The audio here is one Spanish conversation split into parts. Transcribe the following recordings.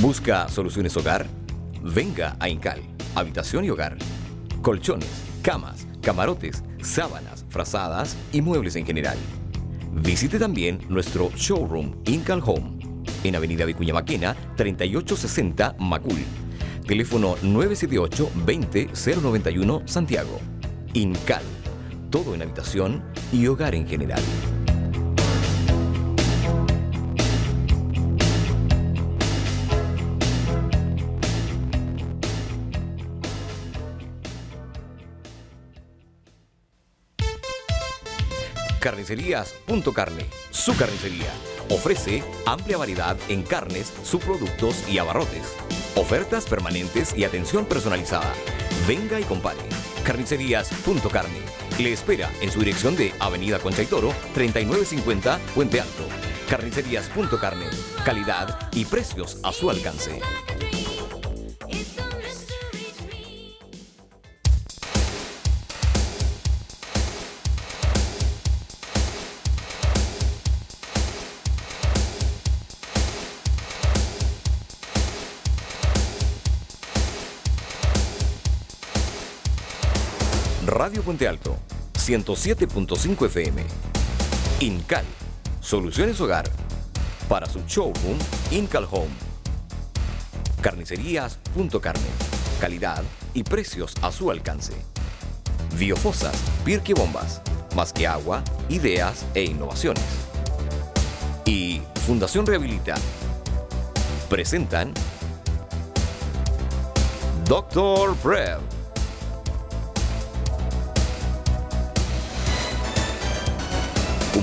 ¿Busca soluciones hogar? Venga a Incal, habitación y hogar. Colchones, camas, camarotes, sábanas, frazadas y muebles en general. Visite también nuestro showroom Incal Home en Avenida Vicuña Maquena, 3860 Macul. Teléfono 978 20 091 Santiago. Incal. Todo en habitación y hogar en general. Carnicerías Punto Carne, su carnicería. Ofrece amplia variedad en carnes, subproductos y abarrotes. Ofertas permanentes y atención personalizada. Venga y compare. Carnicerías Punto Carne. Le espera en su dirección de Avenida Concha y Toro, 3950 Puente Alto. Carnicerías Punto Carne. Calidad y precios a su alcance. Radio Puente Alto, 107.5 FM. Incal, soluciones hogar. Para su showroom, Incal Home. Carnicerías Carne, calidad y precios a su alcance. Biofosas, Pirque Bombas, más que agua, ideas e innovaciones. Y Fundación Rehabilita. Presentan Doctor Prev.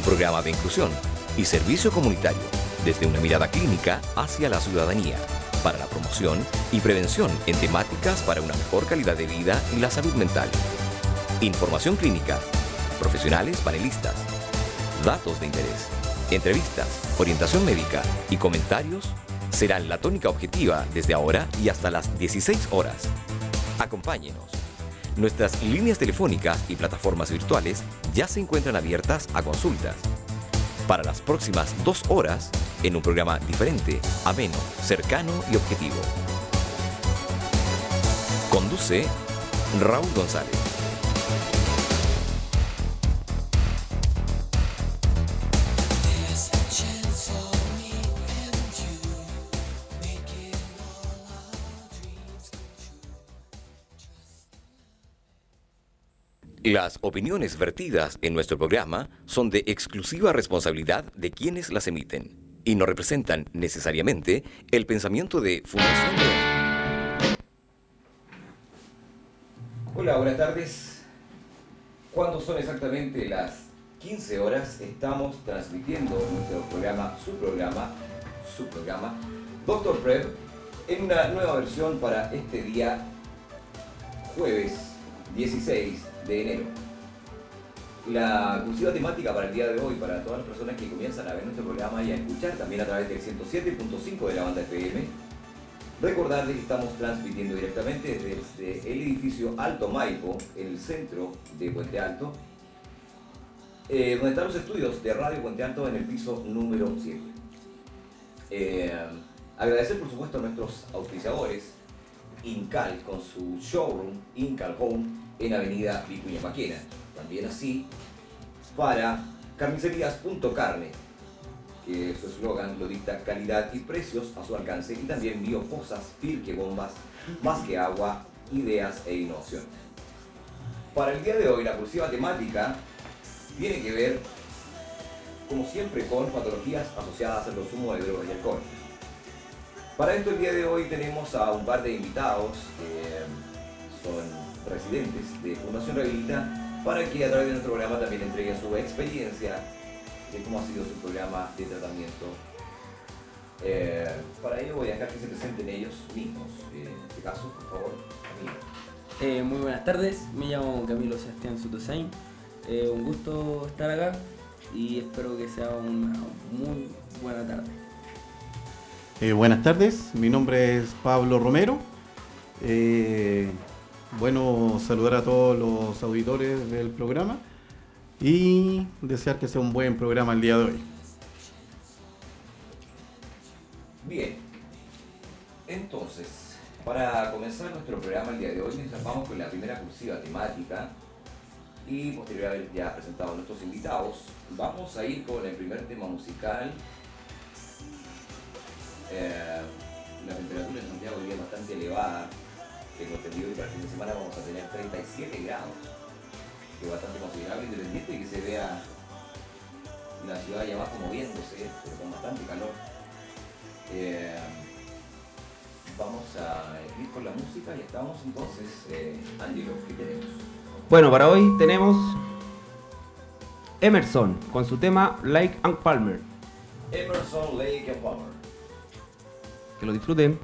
Programa de inclusión y servicio comunitario desde una mirada clínica hacia la ciudadanía para la promoción y prevención en temáticas para una mejor calidad de vida y la salud mental. Información clínica, profesionales panelistas, datos de interés, entrevistas, orientación médica y comentarios serán la tónica objetiva desde ahora y hasta las 16 horas. Acompáñenos. Nuestras líneas telefónicas y plataformas virtuales ya se encuentran abiertas a consultas. Para las próximas dos horas, en un programa diferente, ameno, cercano y objetivo. Conduce Raúl González. Las opiniones vertidas en nuestro programa son de exclusiva responsabilidad de quienes las emiten y no representan necesariamente el pensamiento de Fundación. Hola, buenas tardes. Cuando son exactamente las 15 horas, estamos transmitiendo nuestro programa, su programa, su programa, Doctor Fred, en una nueva versión para este día jueves 16 de enero. La exclusiva temática para el día de hoy, para todas las personas que comienzan a ver nuestro programa y a escuchar también a través del 107.5 de la banda FM, recordarles que estamos transmitiendo directamente desde el edificio Alto Maipo, el centro de Puente Alto, eh, donde están los estudios de Radio Puente Alto en el piso número 7. Eh, agradecer por supuesto a nuestros auspiciadores, Incal con su showroom, Incal Home, en Avenida Vicuña Maquena. También así para carnicerías.carne, que su eslogan lo dicta calidad y precios a su alcance, y también biofosas, firque bombas, más que agua, ideas e innovación. Para el día de hoy, la cursiva temática tiene que ver, como siempre, con patologías asociadas al consumo de drogas y alcohol. Para esto el día de hoy tenemos a un par de invitados que son residentes de Fundación Rehabilita para que a través de nuestro programa también entreguen su experiencia de cómo ha sido su programa de tratamiento. Eh, para ello voy a dejar que se presenten ellos mismos. Eh, en este caso, por favor, Camilo. Eh, muy buenas tardes, me llamo Camilo Sebastián Sutosain. un gusto estar acá y espero que sea una muy buena tarde. buenas tardes, mi nombre es Pablo Romero. Bueno, saludar a todos los auditores del programa y desear que sea un buen programa el día de hoy. Bien. Entonces, para comenzar nuestro programa el día de hoy, mientras vamos con la primera cursiva temática y posterior a haber ya presentado a nuestros invitados, vamos a ir con el primer tema musical. Eh, la temperatura en Santiago hoy día bastante elevada. Tengo entendido que para el fin de semana vamos a tener 37 grados, que es bastante considerable, independiente de que se vea la ciudad ya abajo moviéndose, pero con bastante calor. Eh, vamos a ir con la música y estamos entonces, eh, Angelo, ¿qué tenemos? Bueno, para hoy tenemos Emerson con su tema Like and Palmer. Emerson, Lake and Palmer. Que lo disfruten.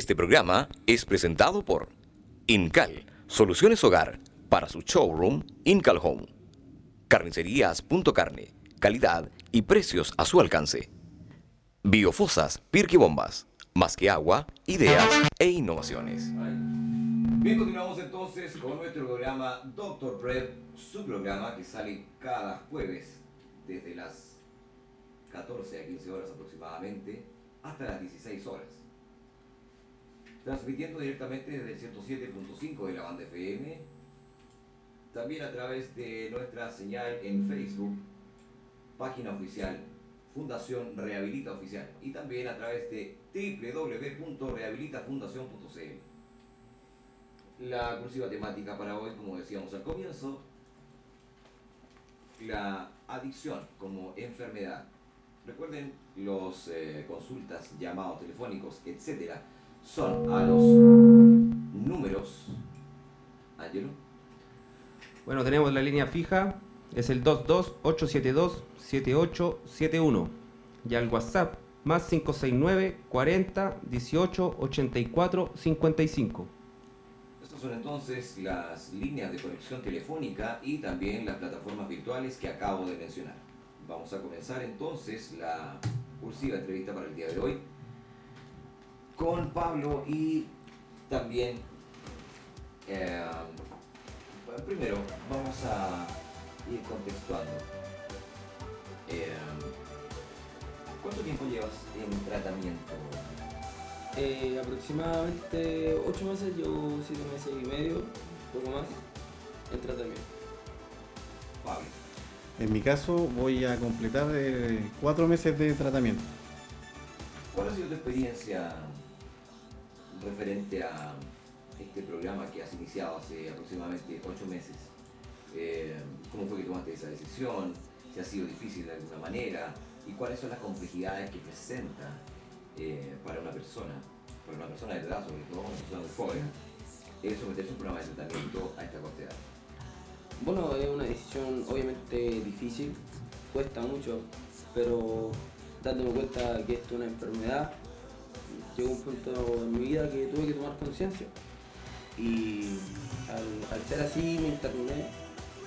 Este programa es presentado por Incal, Soluciones Hogar, para su showroom Incal Home. Carnicerías.carne, calidad y precios a su alcance. Biofosas, Bombas, más que agua, ideas e innovaciones. Bien, continuamos entonces con nuestro programa Doctor Prep, su programa que sale cada jueves desde las 14 a 15 horas aproximadamente hasta las 16 horas. Transmitiendo directamente desde el 107.5 de la banda FM, también a través de nuestra señal en Facebook, página oficial Fundación Rehabilita Oficial y también a través de www.rehabilitafundación.cl. La cursiva temática para hoy, como decíamos al comienzo, la adicción como enfermedad. Recuerden, los eh, consultas, llamados telefónicos, etcétera, son a los números. Ángelo. Bueno, tenemos la línea fija, es el 22872-7871. Y al WhatsApp, más 569 40 18 84 55 son entonces las líneas de conexión telefónica y también las plataformas virtuales que acabo de mencionar. Vamos a comenzar entonces la cursiva entrevista para el día de hoy con Pablo y también eh, primero vamos a ir contextuando. Eh, ¿Cuánto tiempo llevas en tratamiento? Eh, aproximadamente 8 meses, yo 7 meses y medio, poco más, en tratamiento. Pablo. En mi caso voy a completar 4 meses de tratamiento. ¿Cuál ha sido tu experiencia referente a este programa que has iniciado hace aproximadamente 8 meses? Eh, ¿Cómo fue que tomaste esa decisión? ¿Si ha sido difícil de alguna manera? ¿Y cuáles son las complejidades que presenta eh, para una persona, para una persona de edad, sobre todo una persona muy joven, es someterse a un programa de tratamiento a esta corta? Bueno, es una decisión obviamente difícil, cuesta mucho, pero dándome cuenta que esto es una enfermedad, llegó un punto en mi vida que tuve que tomar conciencia. Y al, ser así me interné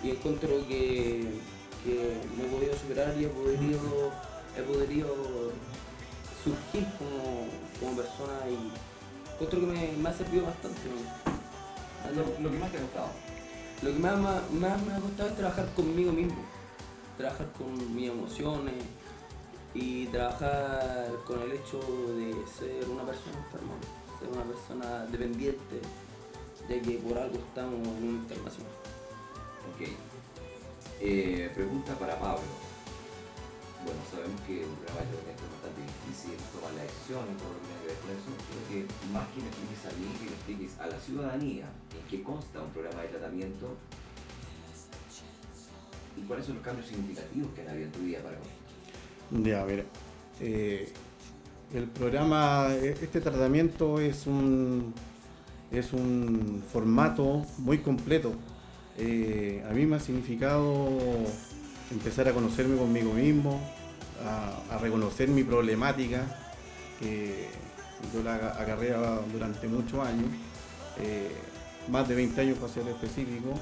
y encuentro que, que me he podido superar y he podido, he podido surgir como, como persona y encuentro que me, ha servido bastante. Lo, que más te ha costado? Lo que más, más, me ha costado es trabajar conmigo mismo, trabajar con mis emociones y trabajar con el hecho de ser una persona enferma, ser una persona dependiente, ya que por algo estamos en una internación. Ok. Eh, pregunta para Pablo. Bueno, sabemos que un programa de es bastante difícil tomar la decisión y todo lo que que ver con eso. Creo que más que me expliques a que expliques a la ciudadanía en qué consta un programa de tratamiento y cuáles son los cambios significativos que han habido en tu vida para esto. Ya, a ver. Eh, el programa, e, este tratamiento es un, es un formato muy completo. Eh, a mí me ha significado empezar a conocerme conmigo mismo, a, reconocer mi problemática, que yo la agarré durante muchos años, eh, más de 20 años para ser específico,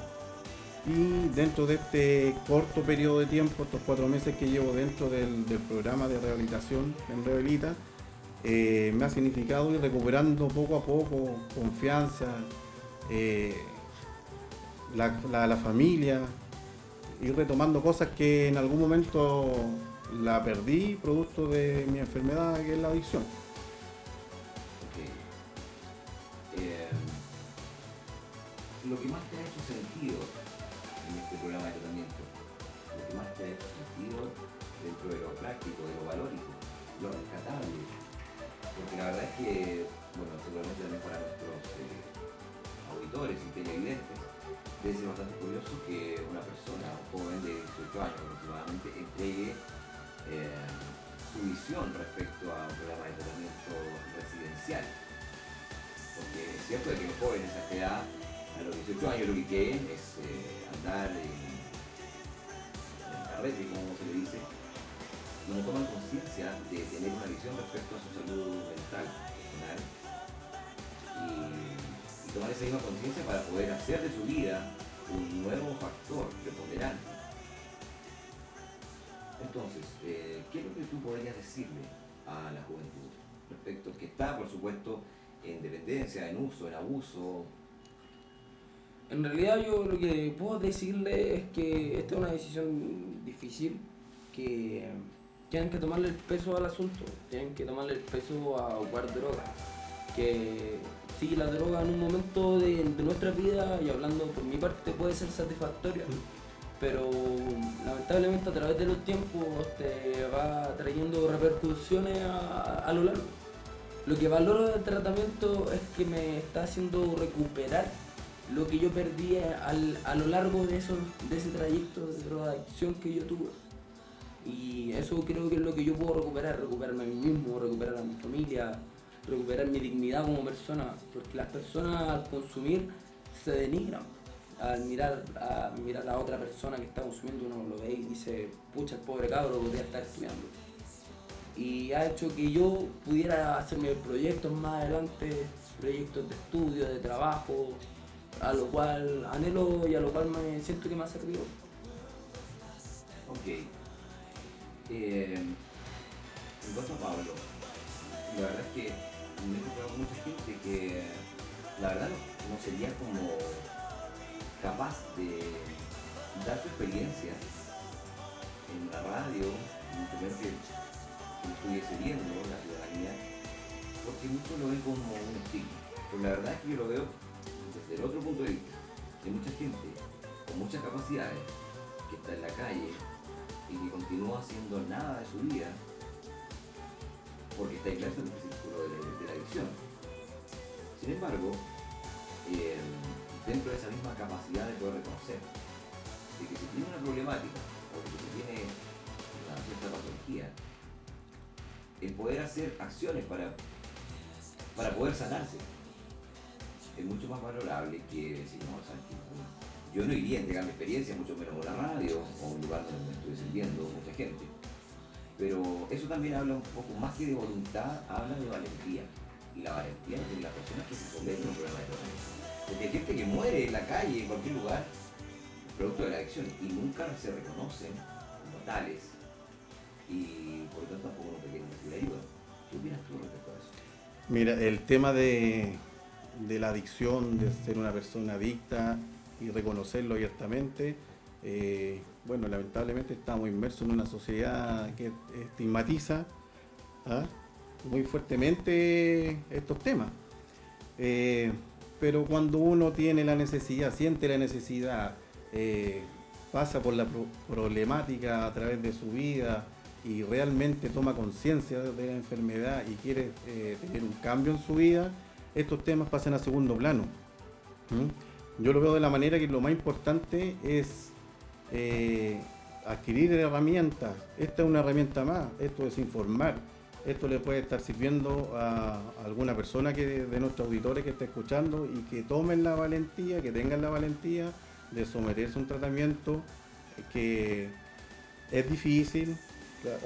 y dentro de este corto periodo de tiempo, estos cuatro meses que llevo dentro del, programa de rehabilitación en Rehabilita, eh, me ha significado ir recuperando poco a poco confianza, eh, la familia, ir retomando cosas que en algún momento la perdí producto de mi enfermedad que es la adicción. Eh, lo que más te ha hecho sentido en este programa de tratamiento, lo que más te ha sentido dentro de lo práctico, de lo valórico, lo rescatable, porque la verdad es que, bueno, seguramente también para nuestros eh, auditores y televidentes, debe ser bastante curioso que una persona, un joven de 18 años aproximadamente, entregue eh, su visión respecto a un programa de tratamiento residencial. Porque es cierto que los jóvenes a esta edad, a los 18 años, lo que quieren es eh, andar en, en carrete, como se le dice, no toman conciencia de tener una visión respecto a su salud mental, personal, y, y tomar esa misma conciencia para poder hacer de su vida un nuevo factor preponderante. Entonces, eh, ¿qué es lo que tú podrías decirle a la juventud respecto que está, por supuesto, en dependencia, en uso, en abuso? En realidad yo lo que puedo decirle es que esta es una decisión difícil, que tienen que tomarle el peso al asunto, tienen que tomarle el peso a ocupar droga. Que sí, la droga en un momento de, de nuestra vida, y hablando por mi parte, puede ser satisfactoria, pero lamentablemente a través de los tiempos te va trayendo repercusiones a, a lo largo. Lo que valoro del tratamiento es que me está haciendo recuperar lo que yo perdí al- a lo largo de, esos, de ese trayecto de drogadicción que yo tuve. Y eso creo que es lo que yo puedo recuperar, recuperarme a mí mismo, recuperar a mi familia, recuperar mi dignidad como persona, porque las personas al consumir se denigran. Al mirar a, mirar a otra persona que está consumiendo, uno lo ve y dice, pucha, el pobre cabro podría estar estudiando. Y ha hecho que yo pudiera hacerme proyectos más adelante, proyectos de estudio, de trabajo, a lo cual anhelo y a lo cual me siento que me ha servido. Ok. Eh, en cuanto a Pablo, la verdad es que me he encontrado con mucha gente que la verdad no, sería como capaz de dar su experiencia en la radio, en tener que, que estuviese viendo la ciudadanía, porque muchos lo ven como un estigma. Pero la verdad es que yo lo veo desde el otro punto de vista, de mucha gente con muchas capacidades que está en la calle y que continúa haciendo nada de su vida porque está inmerso en el círculo de, la- adicción. Sin embargo, eh, dentro de esa misma capacidad de poder reconocer de que si tiene una problemática o que si tiene una cierta patología, el poder hacer acciones para, para poder sanarse es mucho más valorable que decir, no, ¿sabes? Yo no iría a entregar mi experiencia, mucho menos a una radio o un lugar donde me estuviese viendo mucha gente. Pero eso también habla un poco más que de voluntad, habla de valentía. Y la valentía de las personas que se someten a un problema de drogadicción. Porque hay gente que muere en la calle, en cualquier lugar, producto de la adicción, y nunca se reconocen como tales. Y por lo tanto tampoco no quieren recibir ayuda. ¿Qué opinas tú respecto a eso? Mira, el tema de, de la adicción, de ser una persona adicta y reconocerlo abiertamente, eh, bueno, lamentablemente estamos inmersos en una sociedad que estigmatiza ¿ah? muy fuertemente estos temas. Eh, pero cuando uno tiene la necesidad, siente la necesidad, eh, pasa por la pro- problemática a través de su vida y realmente toma conciencia de la enfermedad y quiere tener un cambio en su vida, estos temas pasan a segundo plano. Yo lo veo de la manera que lo más importante es eh, adquirir herramientas. Esta es una herramienta más, esto es informar. Esto le puede estar sirviendo a alguna persona que de nuestros auditores que esté escuchando y que tomen la valentía, que tengan la valentía de someterse a un tratamiento que es difícil,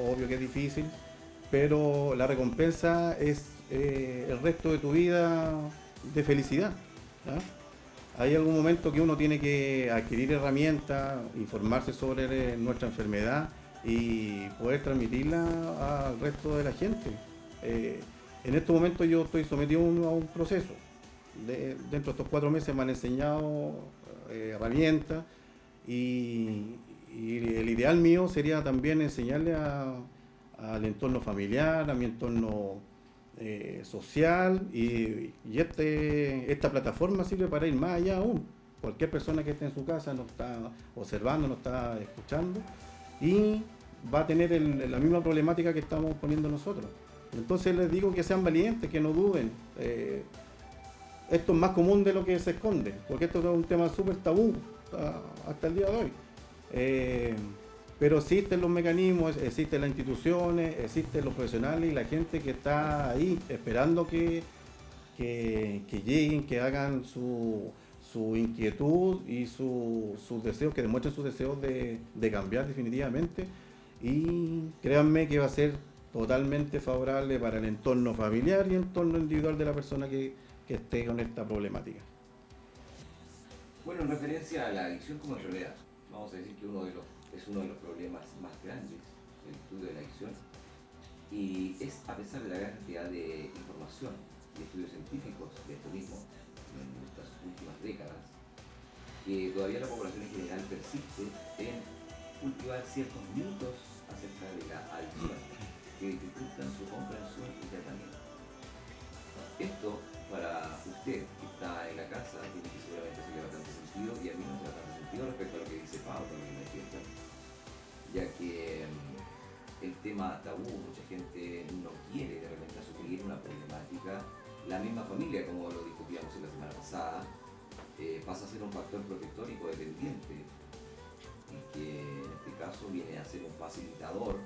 obvio que es difícil, pero la recompensa es eh, el resto de tu vida de felicidad. Hay algún momento que uno tiene que adquirir herramientas, informarse sobre eh, nuestra enfermedad y poder transmitirla al resto de la gente. Eh, en estos momentos yo estoy sometido a un, proceso. De- dentro de estos cuatro meses me han enseñado eh, herramientas y, el ideal mío sería también enseñarle al entorno familiar, a mi entorno eh, social y, este, esta plataforma sirve para ir más allá aún. Cualquier persona que esté en su casa nos está observando, nos está escuchando y va a tener la misma problemática que estamos poniendo nosotros. Entonces les digo que sean valientes, que no duden. Eh, esto es más común de lo que se esconde, porque esto es un tema súper tabú ah, hasta el día de hoy. Eh, pero existen los mecanismos, existen las instituciones, existen los profesionales y la gente que está ahí esperando que, que, que lleguen, que hagan su, su inquietud y su- sus deseos, que demuestren sus deseos de, de cambiar definitivamente. Y créanme que va a ser totalmente favorable para el entorno familiar y el entorno individual de la persona que, que esté con esta problemática. Bueno, en referencia a la adicción como enfermedad, vamos a decir que uno de los, es uno de los problemas más grandes del estudio de la adicción y es a pesar de la gran cantidad de información y estudios científicos de esto mismo en estas últimas décadas, que todavía la población en general persiste en cultivar ciertos mitos acerca de la adicción que dificultan su comprensión y tratamiento. Esto, para usted que está en la casa, tiene que seguramente hacerle bastante sentido y a mí no hace bastante sentido respecto a lo que dice Pablo, despierta, ya que mm, el tema tabú, mucha gente no quiere de repente asumir una problemática. La misma familia, como lo discutíamos en la semana pasada, eh, pasa a ser un factor protector y codependiente y que en este caso viene a ser un facilitador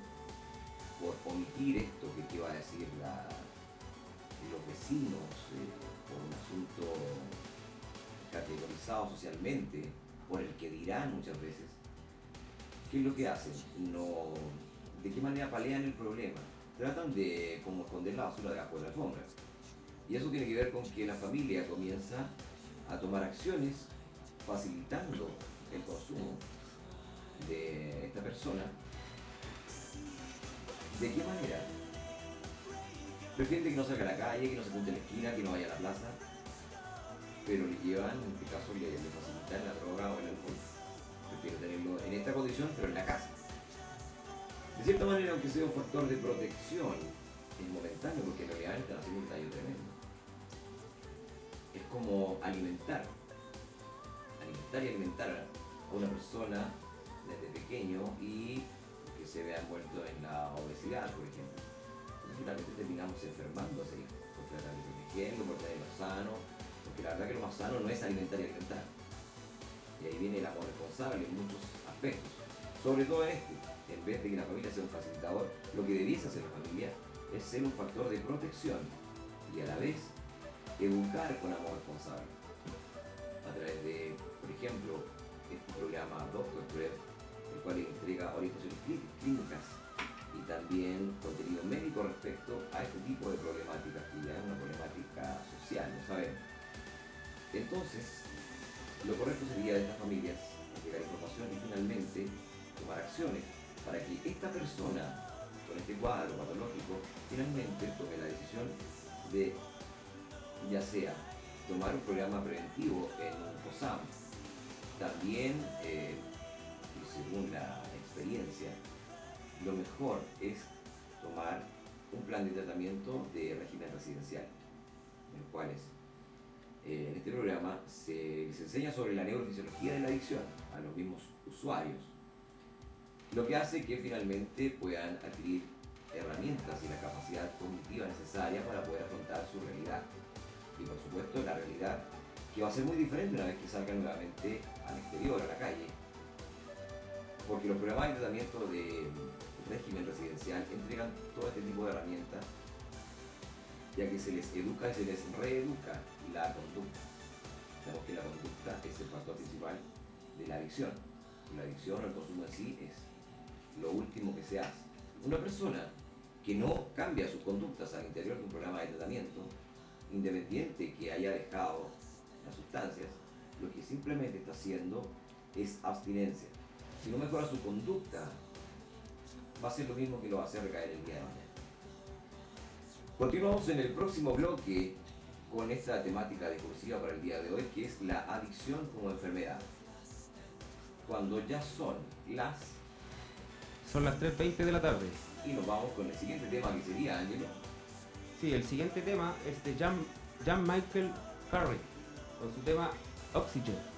por omitir esto que te a decir la, los vecinos eh, por un asunto categorizado socialmente, por el que dirán muchas veces, ¿qué es lo que hacen? No, ¿De qué manera palean el problema? Tratan de como esconder la basura debajo de la alfombra. Y eso tiene que ver con que la familia comienza a tomar acciones facilitando el consumo de esta persona. ¿De qué manera? Prefieren que no salga a la calle, que no se junte en la esquina, que no vaya a la plaza, pero le llevan, en este caso, le, le facilitan la droga o el alcohol. Prefieren tenerlo en esta condición, pero en la casa. De cierta manera, aunque sea un factor de protección, es momentáneo, porque en realidad están haciendo un daño tremendo. Es como alimentar, alimentar y alimentar a una persona desde pequeño y que se vea envuelto en la obesidad, por ejemplo. Entonces finalmente terminamos enfermando a ese hijo, por tratar de protegerlo, por tenerlo sano, porque la verdad que lo más sano no es alimentar y alimentar. Y ahí viene el amor responsable en muchos aspectos. Sobre todo en este, en vez de que la familia sea un facilitador, lo que debiese hacer la familia es ser un factor de protección y a la vez educar con amor responsable. A través de, por ejemplo, este programa Doctor Prep, el cual entrega orientaciones clí- clínicas y también contenido médico respecto a este tipo de problemáticas, que ya es una problemática social, ¿no sabemos? Entonces, lo correcto sería de estas familias entregar información y finalmente tomar acciones para que esta persona con este cuadro patológico finalmente tome la decisión de ya sea tomar un programa preventivo en un COSAM, también, eh, según la experiencia, lo mejor es tomar un plan de tratamiento de régimen residencial, en el cual es, eh, en este programa se les enseña sobre la neurofisiología de la adicción a los mismos usuarios, lo que hace que finalmente puedan adquirir herramientas y la capacidad cognitiva necesaria para poder afrontar su realidad. Y por supuesto la realidad que va a ser muy diferente una vez que salgan nuevamente al exterior, a la calle. Porque los programas de tratamiento de régimen residencial entregan todo este tipo de herramientas, ya que se les educa y se les reeduca la conducta. Sabemos que la conducta es el factor principal de la adicción. La adicción o el consumo en sí es lo último que se hace. Una persona que no cambia sus conductas al interior de un programa de tratamiento, independiente que haya dejado las sustancias, lo que simplemente está haciendo es abstinencia. Si no mejora su conducta, va a ser lo mismo que lo va a hacer recaer el día de mañana. Continuamos en el próximo bloque con esta temática discursiva para el día de hoy, que es la adicción como enfermedad. Cuando ya son las Son las 3.20 de la tarde. Y nos vamos con el siguiente tema que sería, Ángelo. Sí, el siguiente tema es de Jan, Jan Michael Harry, con su tema Oxygen.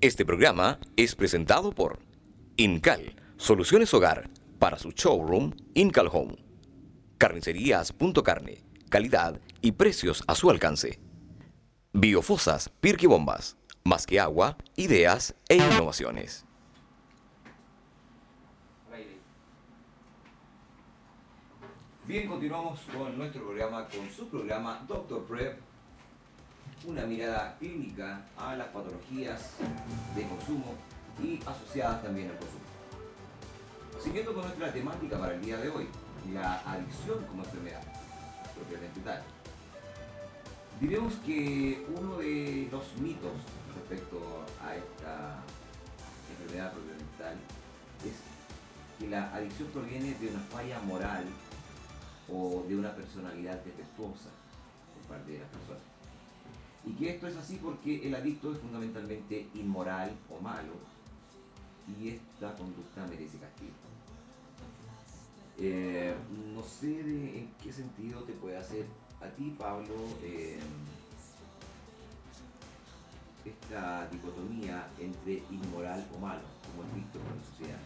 Este programa es presentado por Incal, Soluciones Hogar, para su showroom Incal Home. Carnicerías.carne, calidad y precios a su alcance. Biofosas, Bombas, más que agua, ideas e innovaciones. Bien, continuamos con nuestro programa, con su programa Doctor Prep, una mirada clínica a las patologías de consumo y asociadas también al consumo. Siguiendo con nuestra temática para el día de hoy, la adicción como enfermedad, propiamente tal. Diremos que uno de los mitos respecto a esta enfermedad propiamente tal es que la adicción proviene de una falla moral o de una personalidad defectuosa por parte de las personas. Y que esto es así porque el adicto es fundamentalmente inmoral o malo y esta conducta merece castigo. Eh, no sé en qué sentido te puede hacer a ti, Pablo, eh, esta dicotomía entre inmoral o malo, como es visto por la sociedad.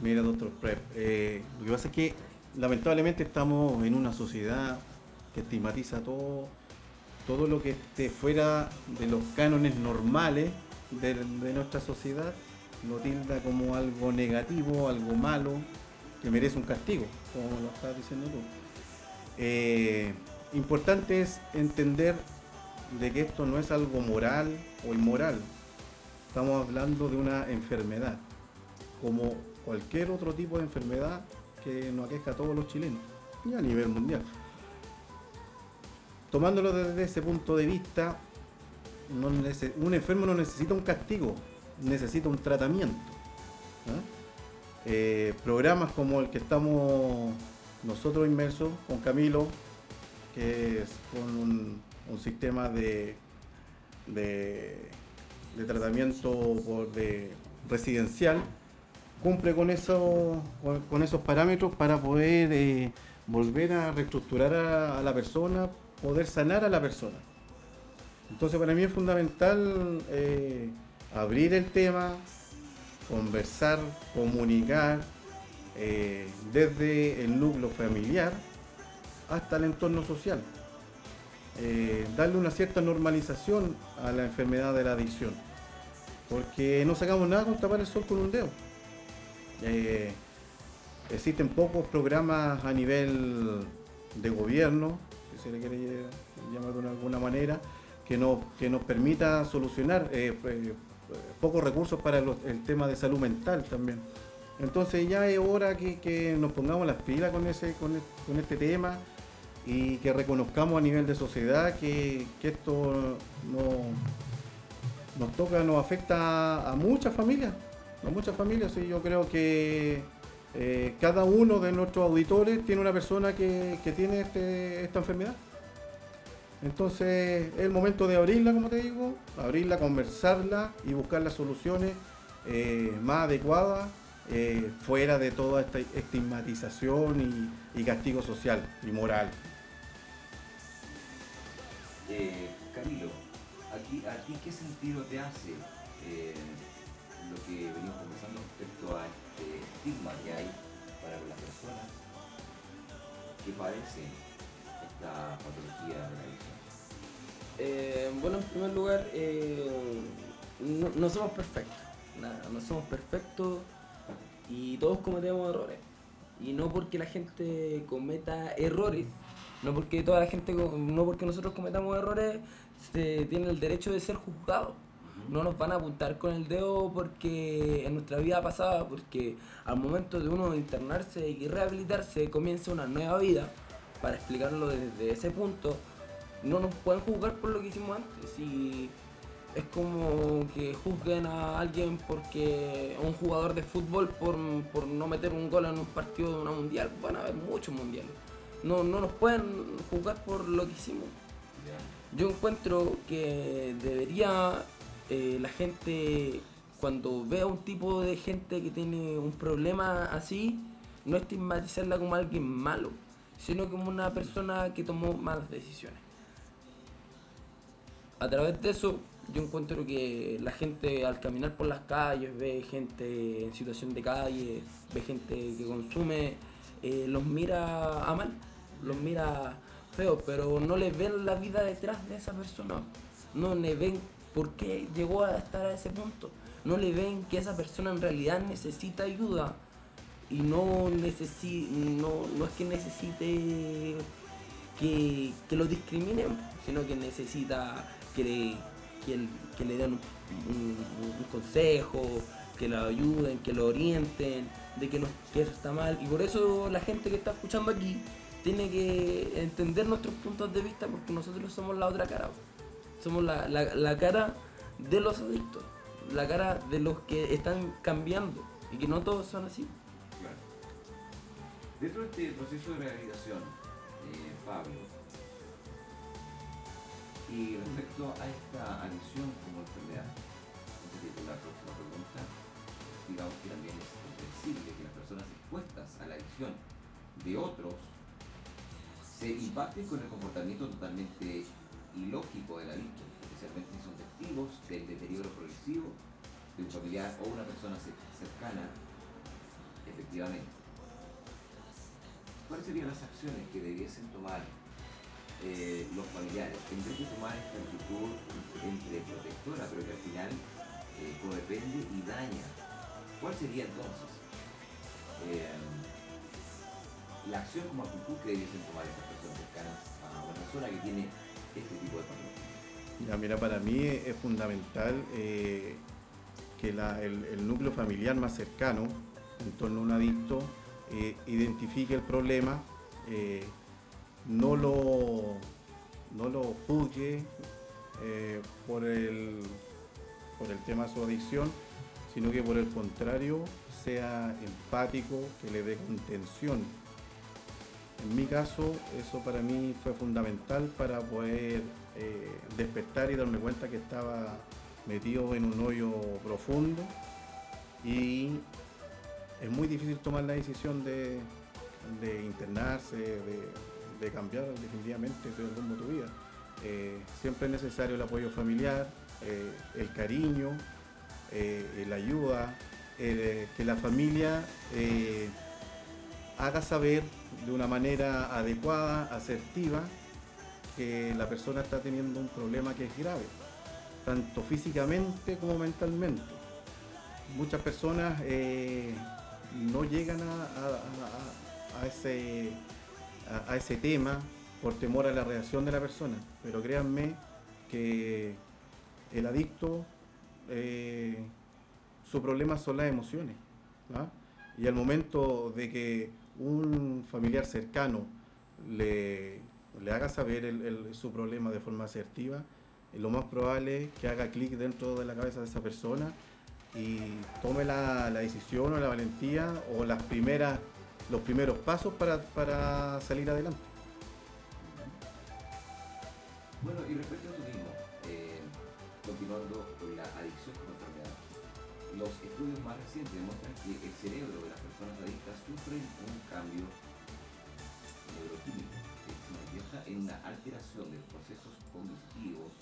Mira, doctor Prep, eh, lo que pasa es que lamentablemente estamos en una sociedad que estigmatiza todo, todo lo que esté fuera de los cánones normales de, nuestra sociedad, lo tilda como algo negativo, algo malo, que merece un castigo, como lo estás diciendo tú. Eh, importante es entender de que esto no es algo moral o inmoral. Estamos hablando de una enfermedad, como cualquier otro tipo de enfermedad que nos aqueja a todos los chilenos y a nivel mundial. Tomándolo desde ese punto de vista, un enfermo no necesita un castigo, necesita un tratamiento. Eh, programas como el que estamos nosotros inmersos con Camilo, que es con un, sistema de, de, tratamiento de residencial, cumple con, eso, con, esos parámetros para poder eh, volver a reestructurar a, la persona, poder sanar a la persona. Entonces para mí es fundamental eh, abrir el tema, conversar, comunicar, eh, desde el núcleo familiar hasta el entorno social. darle una cierta normalización a la enfermedad de la adicción. Porque no sacamos nada con tapar el sol con un dedo. Eh, existen pocos programas a nivel de gobierno, se le quiere llamar de alguna manera, que, no, que nos permita solucionar eh, eh, pocos recursos para el tema de salud mental también. Entonces ya es hora que, nos pongamos las pilas con, ese, con, este tema y que reconozcamos a nivel de sociedad que, esto nos toca, nos afecta a muchas familias a muchas familias y yo creo que eh, cada uno de nuestros auditores tiene una persona que, tiene este, esta enfermedad. Entonces es el momento de abrirla, como te digo, abrirla, conversarla y buscar las soluciones eh, más adecuadas eh, fuera de toda esta estigmatización y, castigo social y moral. Camilo, aquí, ¿a ti qué sentido te hace lo que venimos conversando respecto a estigma que hay para las personas que padecen esta patología de la adicción? Eh, bueno, en primer lugar, eh, no, somos perfectos, nada, no somos perfectos y todos cometemos errores. Y no porque la gente cometa errores, no porque toda la gente, no porque nosotros cometamos errores, se tiene el derecho de ser juzgados no nos van a apuntar con el dedo porque en nuestra vida pasada, porque al momento de uno internarse y rehabilitarse comienza una nueva vida, para explicarlo desde ese punto, no nos pueden juzgar por lo que hicimos antes. Y es como que juzguen a alguien porque un jugador de fútbol por, no meter un gol en un partido de una mundial. Van a haber muchos mundiales. No, no nos pueden juzgar por lo que hicimos. Yo encuentro que debería eh, la gente cuando ve a un tipo de gente que tiene un problema así, no estigmatizarla como alguien malo, sino como una persona que tomó malas decisiones. A través de eso yo encuentro que la gente al caminar por las calles ve gente en situación de calle, ve gente que consume, eh, los mira a mal, los mira feo, pero no le ven la vida detrás de esa persona, no le ven por qué llegó a estar a ese punto, no le ven que esa persona en realidad necesita ayuda y no, necesi no, no es que necesite que, que lo discriminen, sino que necesita que le, que, le den un consejo, que lo ayuden, que lo orienten, de que, no, que eso está mal. Y por eso la gente que está escuchando aquí tiene que entender nuestros puntos de vista porque nosotros somos la otra cara. Somos la, la- la cara de los adictos, la cara de los que están cambiando y que no todos son así. Claro. Dentro de este proceso de rehabilitación, eh, Pablo, y respecto a esta adicción como enfermedad, la próxima pregunta, digamos que también es comprensible que las personas expuestas a la adicción de otros se impacten con el comportamiento totalmente ilógico del adicto, especialmente si son testigos del deterioro progresivo de un familiar o una persona cer- cercana efectivamente. ¿Cuáles serían las acciones que debiesen tomar eh, los familiares en vez de tomar esta actitud entre protectora, pero que al final eh, codepende y daña? ¿Cuál sería entonces eh, la acción como actitud que debiesen tomar estas personas cercanas a una persona que tiene este? Ya, mira, para mí es fundamental eh, que el, núcleo familiar más cercano en torno a un adicto eh, identifique el problema, eh, no, lo, no lo juzgue por, el, por el tema de su adicción, sino que por el contrario sea empático, que le dé contención. En mi caso, eso para mí fue fundamental para poder eh, despertar y darme cuenta que estaba metido en un hoyo profundo y es muy difícil tomar la decisión de, internarse, de, cambiar definitivamente el rumbo de tu vida. Eh, siempre es necesario el apoyo familiar, eh, el cariño, la ayuda, que la familia haga saber de una manera adecuada, asertiva, que la persona está teniendo un problema que es grave, tanto físicamente como mentalmente. Muchas personas eh, no llegan a, a- ese, a ese tema por temor a la reacción de la persona, pero créanme que el adicto, eh, su problema son las emociones. ¿ah? Y al momento de que un familiar cercano le, le haga saber el- su problema de forma asertiva, eh, lo más probable es que haga clic dentro de la cabeza de esa persona y tome la, la decisión o la valentía o las primeras, los primeros pasos para, para salir adelante. Bueno, y respecto a los estudios más recientes demuestran que el cerebro de las personas adictas sufre un cambio neuroquímico que se manifiesta en una alteración de los procesos cognitivos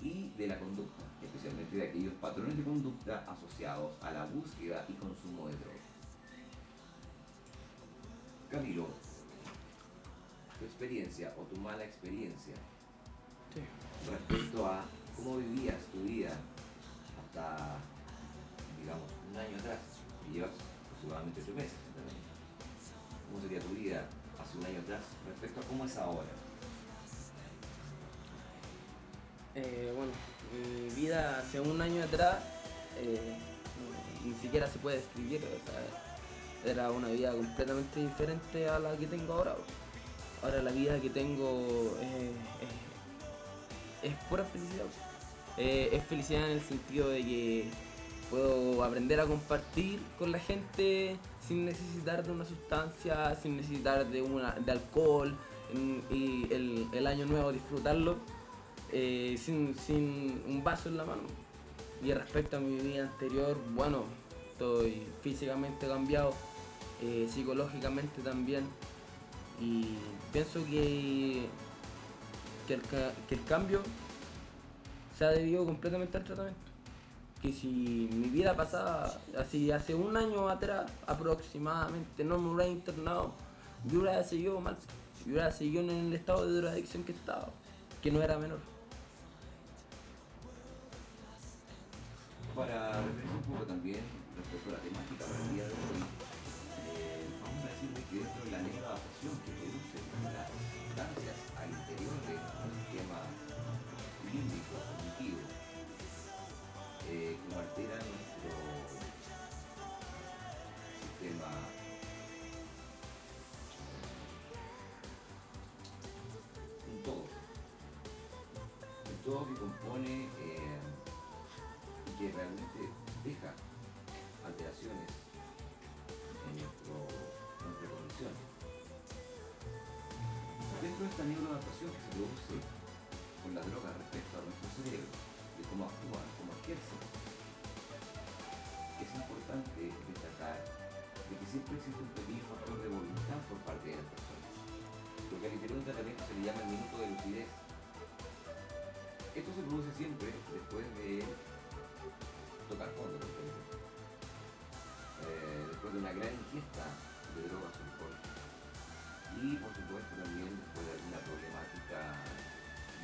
y de la conducta, especialmente de aquellos patrones de conducta asociados a la búsqueda y consumo de drogas. Camilo, tu experiencia o tu mala experiencia respecto a cómo vivías tu vida hasta, digamos, un año atrás, y llevas aproximadamente tres meses, ¿entendés? ¿Cómo sería tu vida hace un año atrás respecto a cómo es ahora? Eh, bueno, mi vida hace un año atrás eh, ni siquiera se puede describir, era una vida completamente diferente a la que tengo ahora. Ahora la vida que tengo eh, es, es pura felicidad. Eh, es felicidad en el sentido de que puedo aprender a compartir con la gente sin necesitar de una sustancia, sin necesitar de, una, de alcohol y el, año nuevo disfrutarlo eh, sin, sin un vaso en la mano. Y respecto a mi vida anterior, bueno, estoy físicamente cambiado, eh, psicológicamente también. Y pienso que, el, que el cambio se ha debido completamente al tratamiento. Que si mi vida pasada, así hace un año atrás aproximadamente, no me hubiera internado, yo hubiera seguido mal, yo hubiera seguido en el estado de drogadicción que estaba, que no era menor. Para reflexionar un poco también respecto a la temática para el día de hoy, compone eh, y que realmente deja alteraciones en nuestro, nuestra condición. Dentro de esta neuroadaptación que se produce con la droga respecto a nuestro cerebro, de cómo actúa, cómo ejerce, es importante destacar de que siempre existe un pequeño factor de voluntad por parte de las personas, lo que al interior de un tratamiento se le llama el minuto de lucidez. Esto se produce siempre después de tocar fondo, por ejemplo. Eh, después de una gran ingesta de drogas o alcohol. Y por supuesto también después de alguna problemática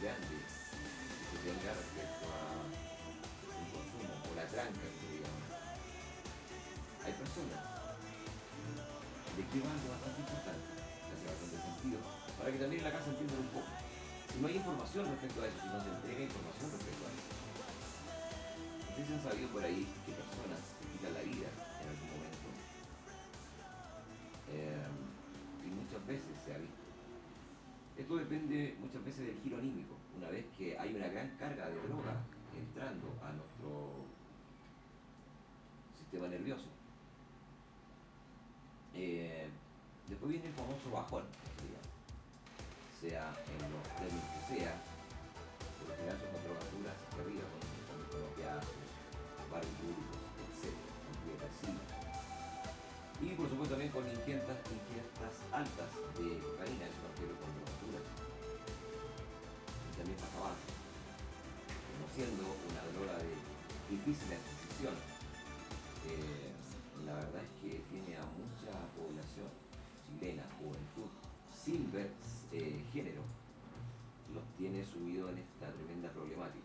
grande que se tenga respecto a un consumo o la tranca llama. Hay personas de que va algo bastante importante, hace bastante sentido, para que también la casa entiendan un poco. Si no hay información respecto a eso, si no se entrega información respecto a eso. Ustedes han sabido por ahí que personas se quitan la vida en algún momento. Eh, y muchas veces se ha visto. Esto depende muchas veces del giro anímico. Una vez que hay una gran carga de droga entrando a nuestro sistema nervioso. Eh, después viene el famoso bajón, que. Sea en los términos que sea, por lo general son con drogas duras hacia arriba, con, con, con opiáceos, barbitúricos, etc.. Y por supuesto también con ingestas, ingestas altas de cocaína, eso refiero con drogas. Y también pasa abajo, no siendo una droga de difícil adquisición. Eh, la verdad es que tiene a mucha población chilena, juventud, sin ver eh, género, los tiene subido en esta tremenda problemática.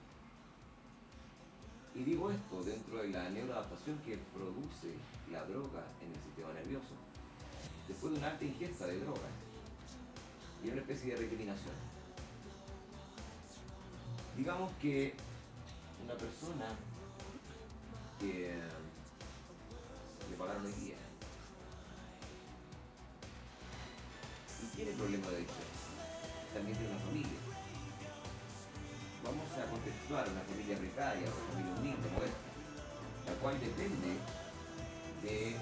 Y digo esto dentro de la neuroadaptación que produce la droga en el sistema nervioso, después de una alta ingesta de drogas y una especie de recriminación. Digamos que una persona que le pagaron hoy día y tiene problemas de adicción, también tiene una familia. Vamos a contextuar una familia precaria, una familia humilde, la cual depende de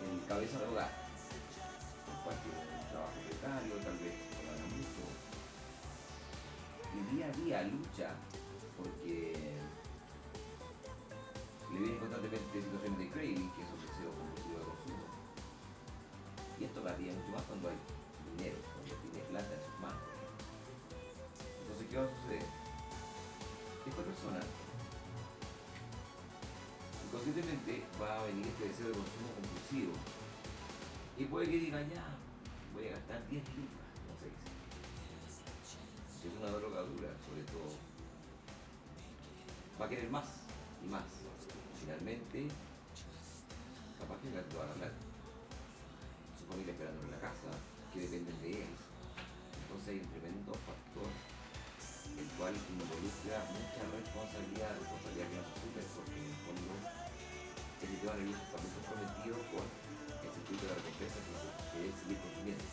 el cabeza de hogar, el cual tiene un trabajo precario, tal vez no gana mucho, y día a día lucha porque le vienen constantemente situaciones de craving, que es un deseo compulsivo de consumo. Y esto varía mucho más cuando hay dinero, ¿qué va a suceder? Esta persona inconscientemente va a venir este deseo de consumo compulsivo y puede que diga ya, voy a gastar 10 lucas, no sé es una droga dura, sobre todo, va a querer más y más. Finalmente, capaz que lo va a ganar. Su familia esperando en la casa, que dependen de él. Entonces hay un tremendo factor el cual involucra mucha responsabilidad, responsabilidad que no asume porque en el fondo el sistema nervioso está muy comprometido con el circuito de recompensa que, es seguir consumiendo.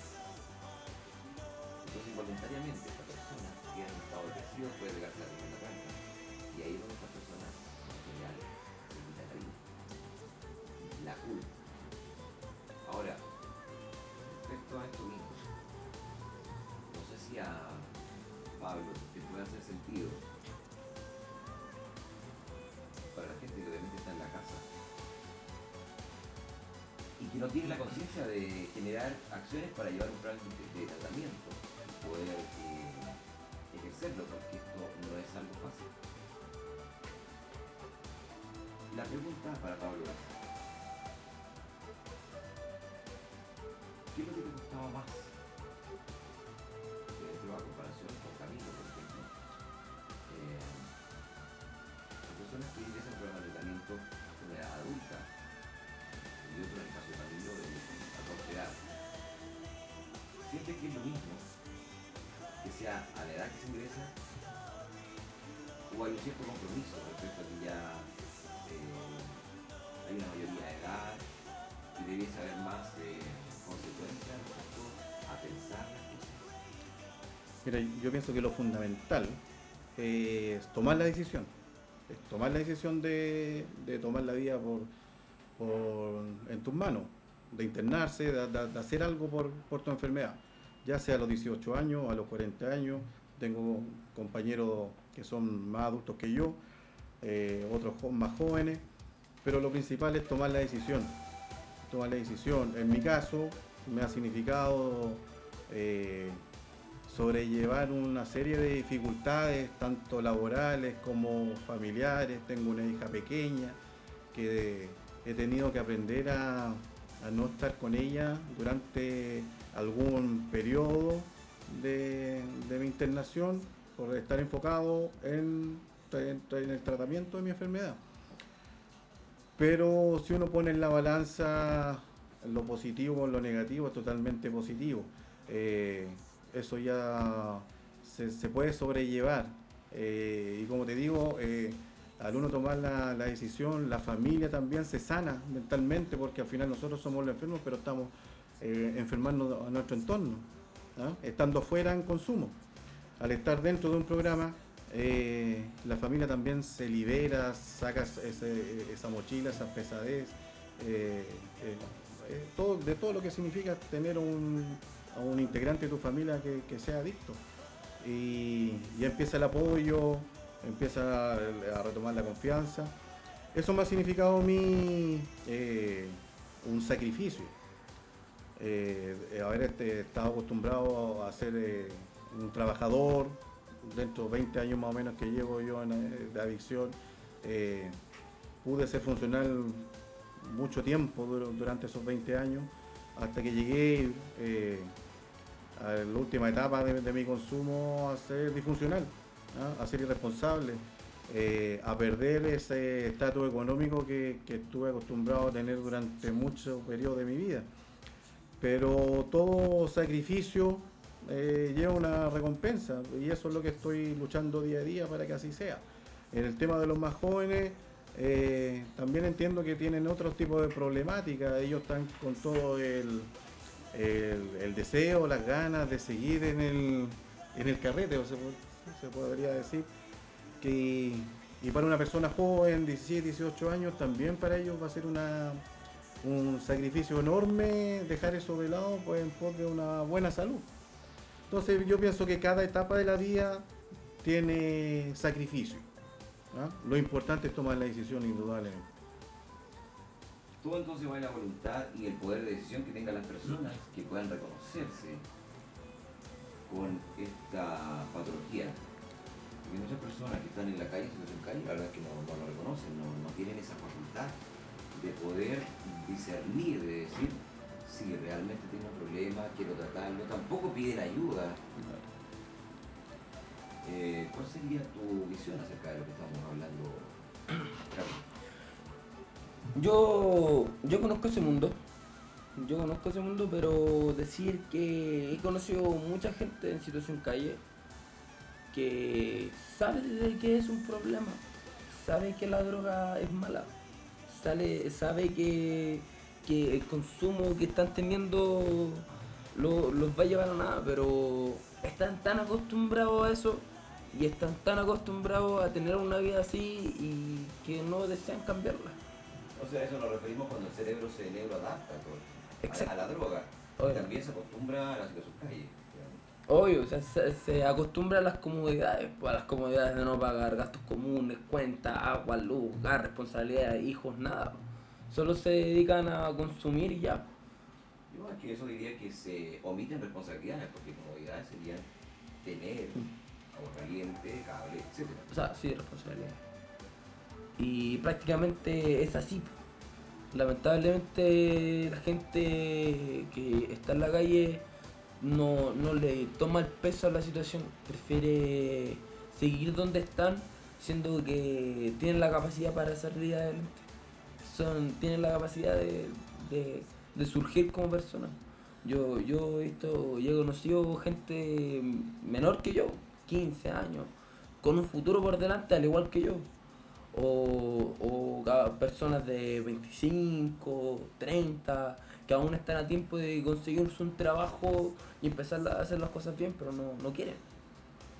Entonces involuntariamente esta persona que en estado depresivo puede pegarse la tremenda tranca. Y ahí es donde esta no tiene la conciencia de generar acciones para llevar un plan de, tratamiento, poder eh, ejercerlo, porque esto no es algo fácil. La pregunta para Pablo es, ¿qué es lo que te gustaba más hay un cierto compromiso respecto a que ya eh, hay una mayoría de edad y debes saber más de consecuencias respecto a pensar las cosas. Mira, yo pienso que lo fundamental es tomar la decisión. Tomar la decisión de, tomar la vida por, en tus manos, de internarse, de hacer algo por, por tu enfermedad, ya sea a los 18 años, a los 40 años. Tengo compañeros que son más adultos que yo, eh, otros más jóvenes, pero lo principal es tomar la decisión. Tomar la decisión. En mi caso, me ha significado eh, sobrellevar una serie de dificultades, tanto laborales como familiares. Tengo una hija pequeña que he tenido que aprender a, no estar con ella durante algún periodo de mi internación por estar enfocado en, en- el tratamiento de mi enfermedad. Pero si uno pone en la balanza lo positivo con lo negativo, es totalmente positivo. Eh, eso ya se, se puede sobrellevar. Eh, y como te digo, eh, al uno tomar la, la decisión, la familia también se sana mentalmente, porque al final nosotros somos los enfermos, pero estamos enfermando a nuestro entorno, ¿ah? estando fuera en consumo. Al estar dentro de un programa, eh, la familia también se libera, saca esa mochila, esa pesadez, eh, eh, de todo lo que significa tener un, un integrante de tu familia que, sea adicto. Y, y empieza el apoyo, empieza a, retomar la confianza. Eso me ha significado eh, un sacrificio. Haber este, estado acostumbrado a eh, un trabajador, dentro de 20 años más o menos que llevo yo eh, de adicción, eh, pude ser funcional mucho tiempo dur- durante esos 20 años, hasta que llegué eh, a la última etapa de, mi consumo a ser disfuncional, ¿ah? a ser irresponsable, a perder ese estatus económico que, que estuve acostumbrado a tener durante mucho periodo de mi vida. Pero todo sacrificio eh, lleva una recompensa y eso es lo que estoy luchando día a día para que así sea. En el tema de los más jóvenes, eh, también entiendo que tienen otros tipos de problemáticas. Ellos están con todo el, el, deseo, las ganas de seguir en el, en el carrete, se, po- se podría decir. Que, y para una persona joven, 17, 18 años, también para ellos va a ser una, un sacrificio enorme dejar eso de lado pues, en pos de una buena salud. Entonces yo pienso que cada etapa de la vida tiene sacrificio. ¿ah? Lo importante es tomar la decisión indudablemente. Todo entonces va en la voluntad y el poder de decisión que tengan las personas que puedan reconocerse con esta patología. Porque muchas personas que están en la calle, en situación calle, la verdad es que no, lo reconocen, no, no tienen esa facultad de poder discernir, de decir si realmente tiene un problema, quiero tratarlo, tampoco piden ayuda. Eh, ¿Cuál sería tu visión acerca de lo que estamos hablando? Yo, yo conozco ese mundo. Yo conozco ese mundo, pero decir que he conocido mucha gente en situación calle que sabe de que es un problema, sabe que la droga es mala, sale, sabe que, que el consumo que están teniendo lo- los va a llevar a nada, pero están tan acostumbrados a eso y están tan acostumbrados a tener una vida así y que no desean cambiarla. O sea, eso nos referimos cuando el cerebro se neuroadapta a, todo- a- a la droga. Obvio. Y también se acostumbra a la situación calle. Obvio, o sea, se, se acostumbra a las comodidades, pues, a las comodidades de no pagar gastos comunes, cuentas, agua, luz, gas, responsabilidades, hijos, nada. Solo se dedican a consumir y ya. Yo más que eso diría que se omiten responsabilidades, porque comodidades serían tener agua caliente, cable, etc. O sea, sí, responsabilidades. Y prácticamente es así. Lamentablemente la gente que está en la calle no, no le toma el peso a la situación, prefiere seguir donde están, siendo que tienen la capacidad para salir adelante. Son, tienen la capacidad de, de- de surgir como personas. Yo, yo he visto, yo he conocido gente menor que yo, 15 años, con un futuro por delante al igual que yo. O, o personas de 25, 30, que aún están a tiempo de conseguirse un trabajo y empezar a hacer las cosas bien, pero no, no quieren.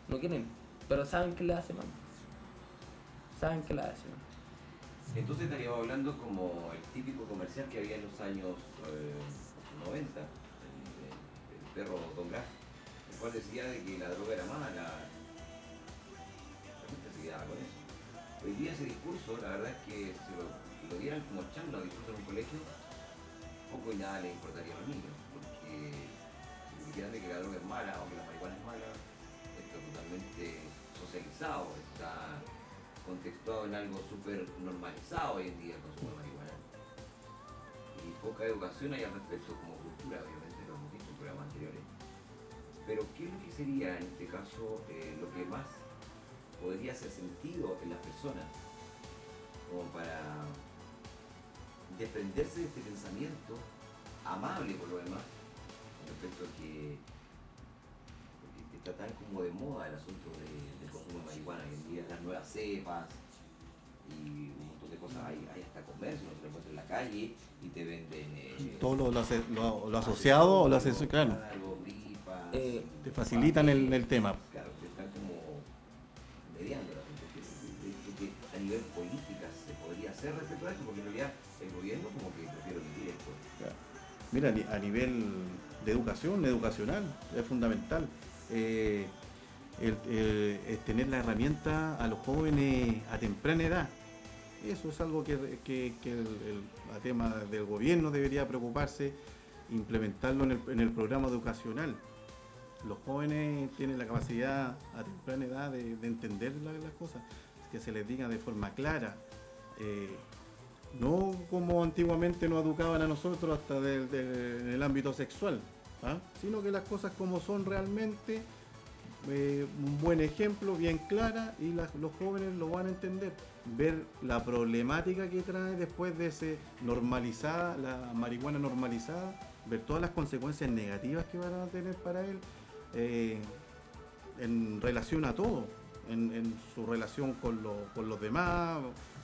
No quieren, pero saben que le hace mal. Saben que le hace mal. Entonces estaríamos hablando como el típico comercial que había en los años eh, 90, el, perro Don Gas, el cual decía de que la droga era mala. La gente se quedaba con eso. Hoy día ese discurso, la verdad es que si lo, dieran como charla discurso en un colegio, poco y nada le importaría a los niños, porque si dijeran de que la droga es mala o que la marihuana es mala, está totalmente socializado, está contextuado en algo súper normalizado hoy en día el consumo de marihuana. Y poca educación hay al respecto como cultura, obviamente, lo hemos visto en programas anteriores. Pero ¿qué es lo que sería en este caso eh, lo que más podría hacer sentido en las personas como para desprenderse de este pensamiento amable por lo demás respecto a que porque está tan como de moda el asunto de- de marihuana hoy en día, las nuevas cepas y un montón de cosas, hay, hay hasta comercio, uno se lo encuentra en la calle y te venden eh, Todo lo, lo, lo- lo asociado o lo asociado, claro, gripas, Eh, te facilitan el, el tema. Claro, que están como mediando la gente. Que, que- que- a nivel política se podría hacer respecto a esto, porque en realidad el gobierno como que prefiere omitir esto. Mira, ni- a nivel de educación, educacional, es fundamental. Eh, el, tener la herramienta a los jóvenes a temprana edad. Eso es algo que, el, tema del gobierno debería preocuparse, implementarlo en el, en el programa educacional. Los jóvenes tienen la capacidad a temprana edad de, de entender la- las cosas, que se les diga de forma clara. Eh, no como antiguamente nos educaban a nosotros hasta del- del- en el ámbito sexual, ¿ah? sino que las cosas como son realmente, eh, un buen ejemplo, bien clara, y los jóvenes lo van a entender. Ver la problemática que trae después de ese normalizada, la marihuana normalizada, ver todas las consecuencias negativas que van a tener para él eh, en relación a todo, en, su relación con, lo- con los demás,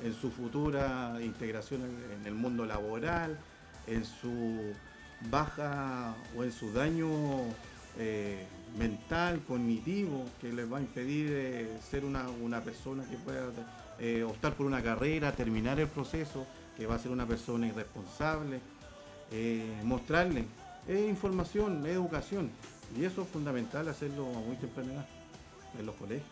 en su futura integración en, en el mundo laboral, en su baja o en su daño eh, mental, cognitivo, que les va a impedir eh, ser una, una persona que pueda eh, optar por una carrera, terminar el proceso, que va a ser una persona irresponsable, eh, mostrarle es información, es educación, y eso es fundamental hacerlo a muy temprana edad en los colegios.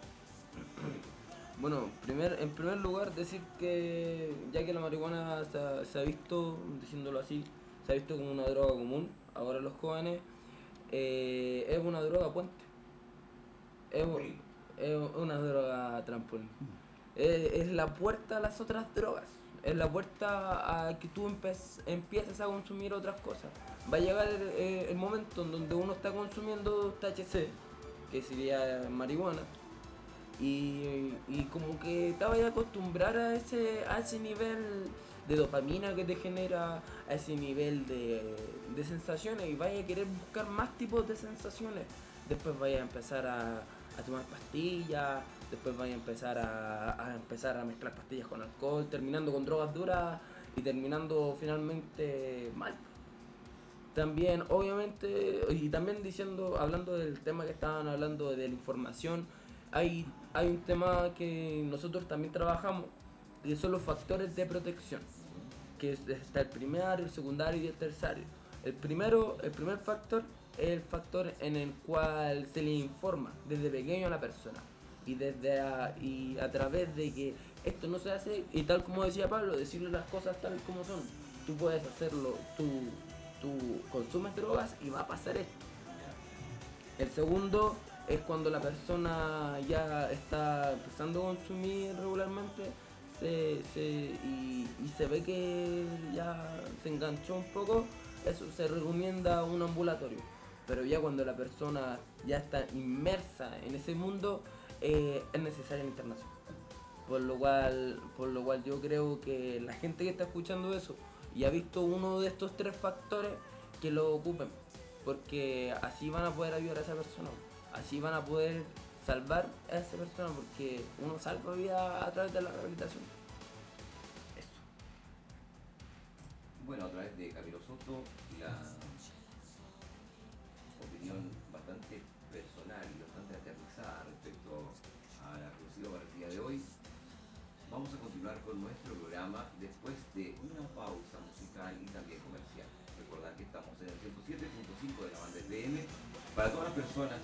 Bueno, primer, en primer lugar decir que ya que la marihuana se ha, se ha visto, diciéndolo así, se ha visto como una droga común, ahora los jóvenes, eh, es una droga puente. Es, es una droga trampolín. Es, es la puerta a las otras drogas. Es la puerta a que tú empieces a consumir otras cosas. Va a llegar el, eh, el momento en donde uno está consumiendo THC, que sería marihuana, y, y como que te vayas a acostumbrar a ese, a ese nivel de dopamina que te genera, a ese nivel de, de sensaciones y vaya a querer buscar más tipos de sensaciones. Después vaya a empezar a, tomar pastillas, después vaya a empezar a, a empezar a mezclar pastillas con alcohol, terminando con drogas duras y terminando finalmente mal. También, obviamente, y también diciendo, hablando del tema que estaban hablando de la información, hay, hay un tema que nosotros también trabajamos, que son los factores de protección, que es- está el primario, el secundario y el terciario. El primero, el primer factor es el factor en el cual se le informa desde pequeño a la persona y desde a, y a través de que esto no se hace y tal como decía Pablo, decirle las cosas tal como son. Tú puedes hacerlo, tú, tú consumes drogas y va a pasar esto. El segundo es cuando la persona ya está empezando a consumir regularmente, se, y se ve que ya se enganchó un poco, eso se recomienda un ambulatorio. Pero ya cuando la persona ya está inmersa en ese mundo, eh, es necesaria la internación. Por lo cual, por lo cual yo creo que la gente que está escuchando eso y ha visto uno de estos tres factores, que lo ocupen. Porque así van a poder ayudar a esa persona. Así van a poder salvar a esa persona porque uno salva vida a través de la rehabilitación. Eso. Bueno, a través de Camilo Soto, la opinión bastante personal y bastante aterrizada respecto a la exclusiva para el día de hoy. Vamos a continuar con nuestro programa después de una pausa musical y también comercial. Recordar que estamos en el 107.5 de la banda FM para todas las personas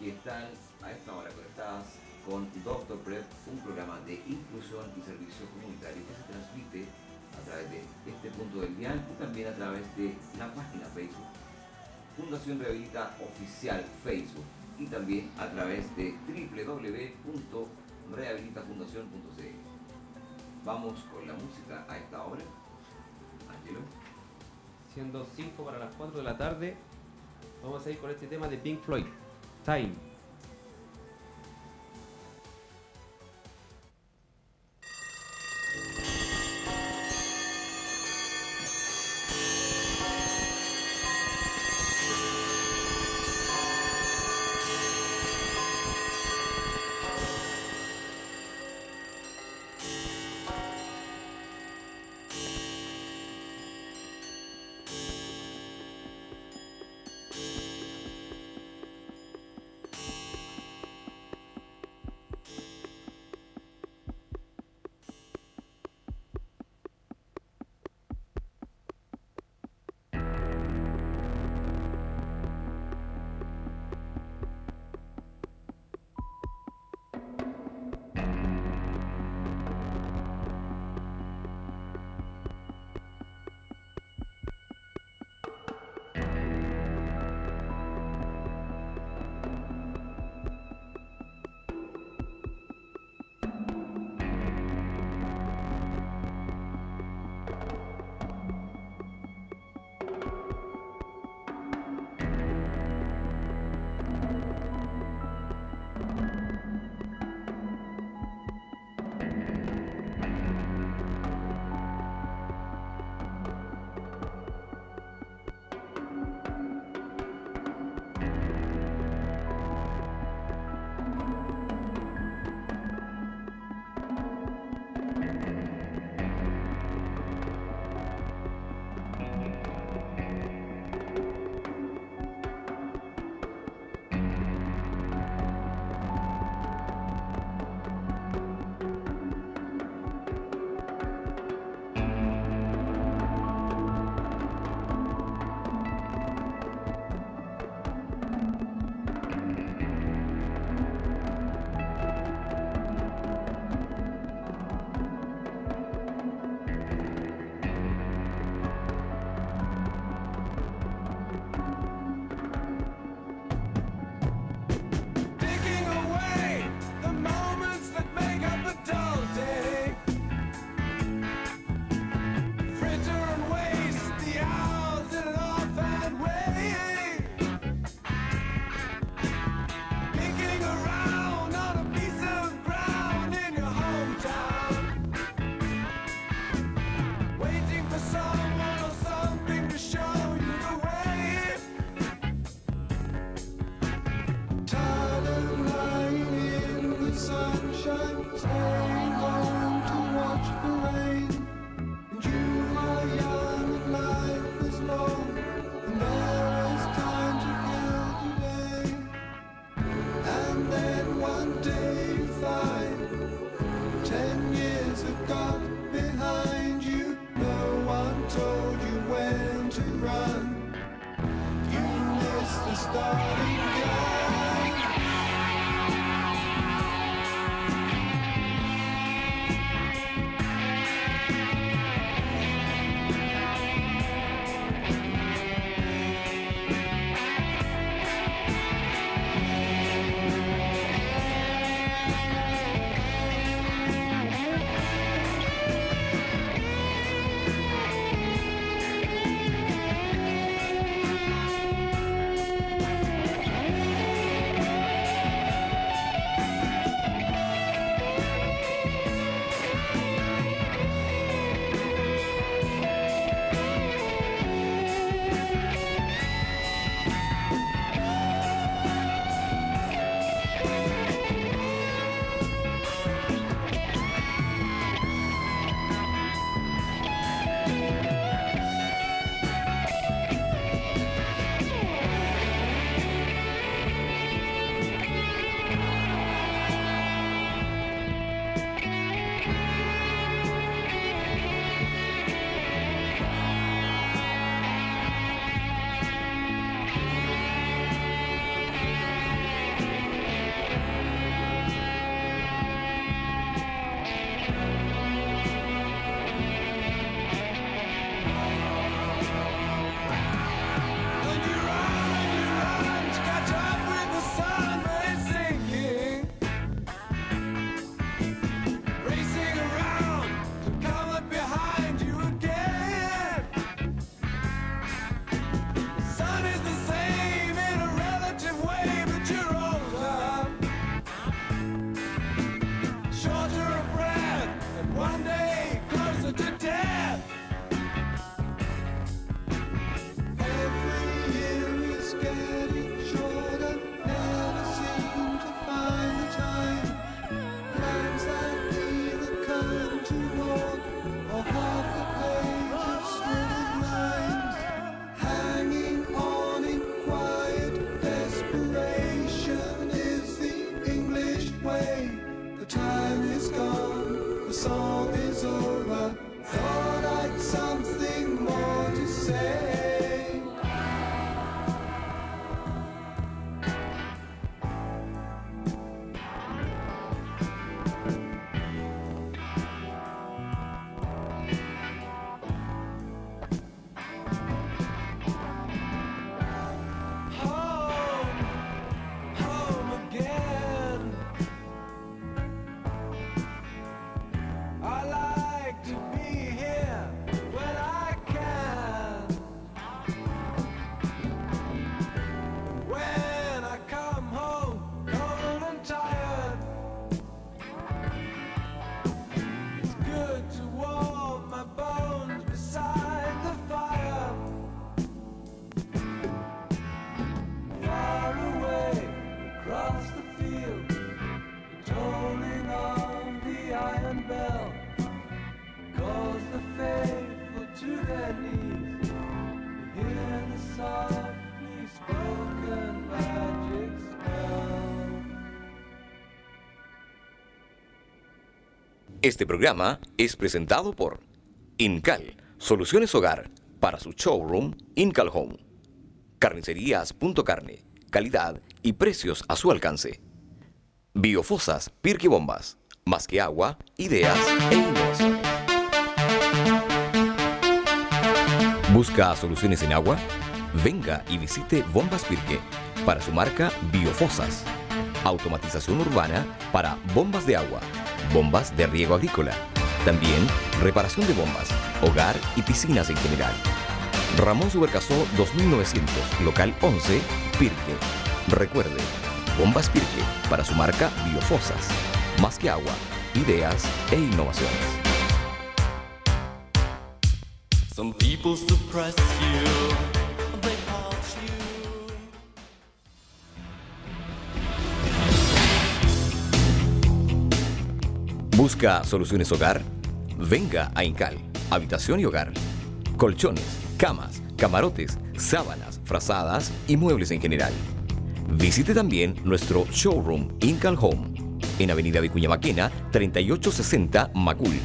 que están a esta hora conectadas con Doctor Prep, un programa de inclusión y servicio comunitario que se transmite a través de este punto del dial y también a través de la página Facebook Fundación Rehabilita Oficial Facebook y también a través de www.rehabilitafundación.cl. Vamos con la música a esta hora. Angelo. Siendo 5 para las 4 de la tarde, vamos a ir con este tema de Pink Floyd, 第 Este programa es presentado por Incal, Soluciones Hogar, para su showroom Incal Home. Carnicerías.carne, calidad y precios a su alcance. Biofosas, Pirque Bombas, más que agua, ideas e innovaciones. ¿Busca soluciones en agua? Venga y visite Bombas Pirque para su marca Biofosas. Automatización urbana para bombas de agua, bombas de riego agrícola. También reparación de bombas, hogar y piscinas en general. Ramón Subercasó 2900, local 11, Pirque. Recuerde, Bombas Pirque para su marca Biofosas. Más que agua, ideas e innovaciones. Some people suppress you. ¿Busca soluciones hogar? Venga a Incal, habitación y hogar. Colchones, camas, camarotes, sábanas, frazadas y muebles en general. Visite también nuestro showroom Incal Home en Avenida Vicuña Maquena 3860 Macul.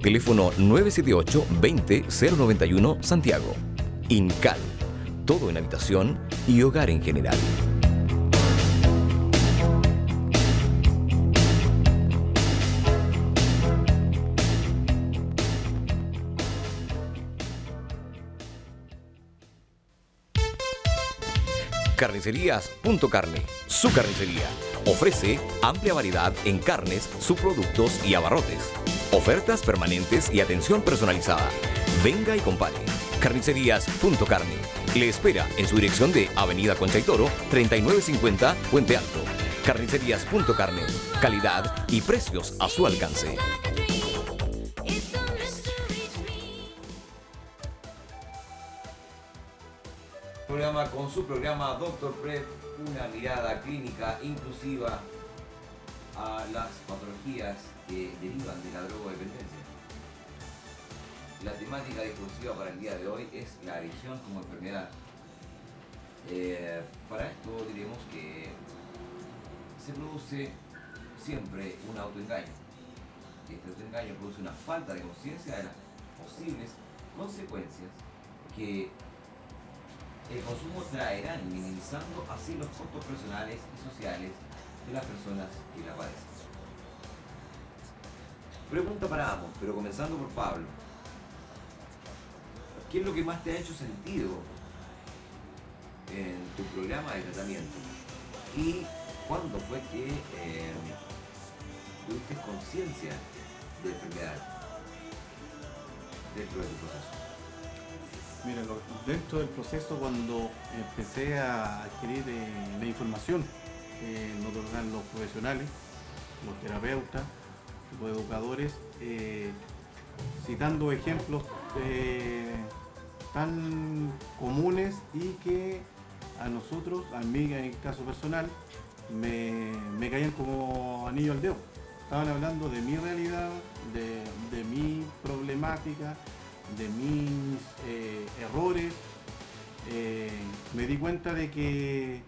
Teléfono 978 20 091 Santiago. Incal. Todo en habitación y hogar en general. Carnicerías.carne, su carnicería. Ofrece amplia variedad en carnes, subproductos y abarrotes. Ofertas permanentes y atención personalizada. Venga y compare. Carnicerías.carne. Le espera en su dirección de Avenida Concha y Toro, 3950 Puente Alto. Carnicerías.carne. Calidad y precios a su alcance. Con su programa Doctor Prep, una mirada clínica inclusiva a las patologías que derivan de la drogodependencia. La temática discursiva para el día de hoy es la adicción como enfermedad. Eh, para esto diremos que se produce siempre un autoengaño. Este autoengaño produce una falta de conciencia de las posibles consecuencias que el consumo traerán, minimizando así los costos personales y sociales de las personas que la padecen. Pregunta para ambos, pero comenzando por Pablo. ¿Qué es lo que más te ha hecho sentido en tu programa de tratamiento? ¿Y cuándo fue que eh, tuviste conciencia de enfermedad dentro de tu proceso? Mira, dentro del proceso cuando empecé a adquirir eh, la información nos otorgan los profesionales, los terapeutas, los educadores, eh, citando ejemplos eh, tan comunes y que a nosotros, a mí en el caso personal, me, caían como anillo al dedo. Estaban hablando de mi realidad, de mi problemática, de mis eh, errores. Eh, me di cuenta de que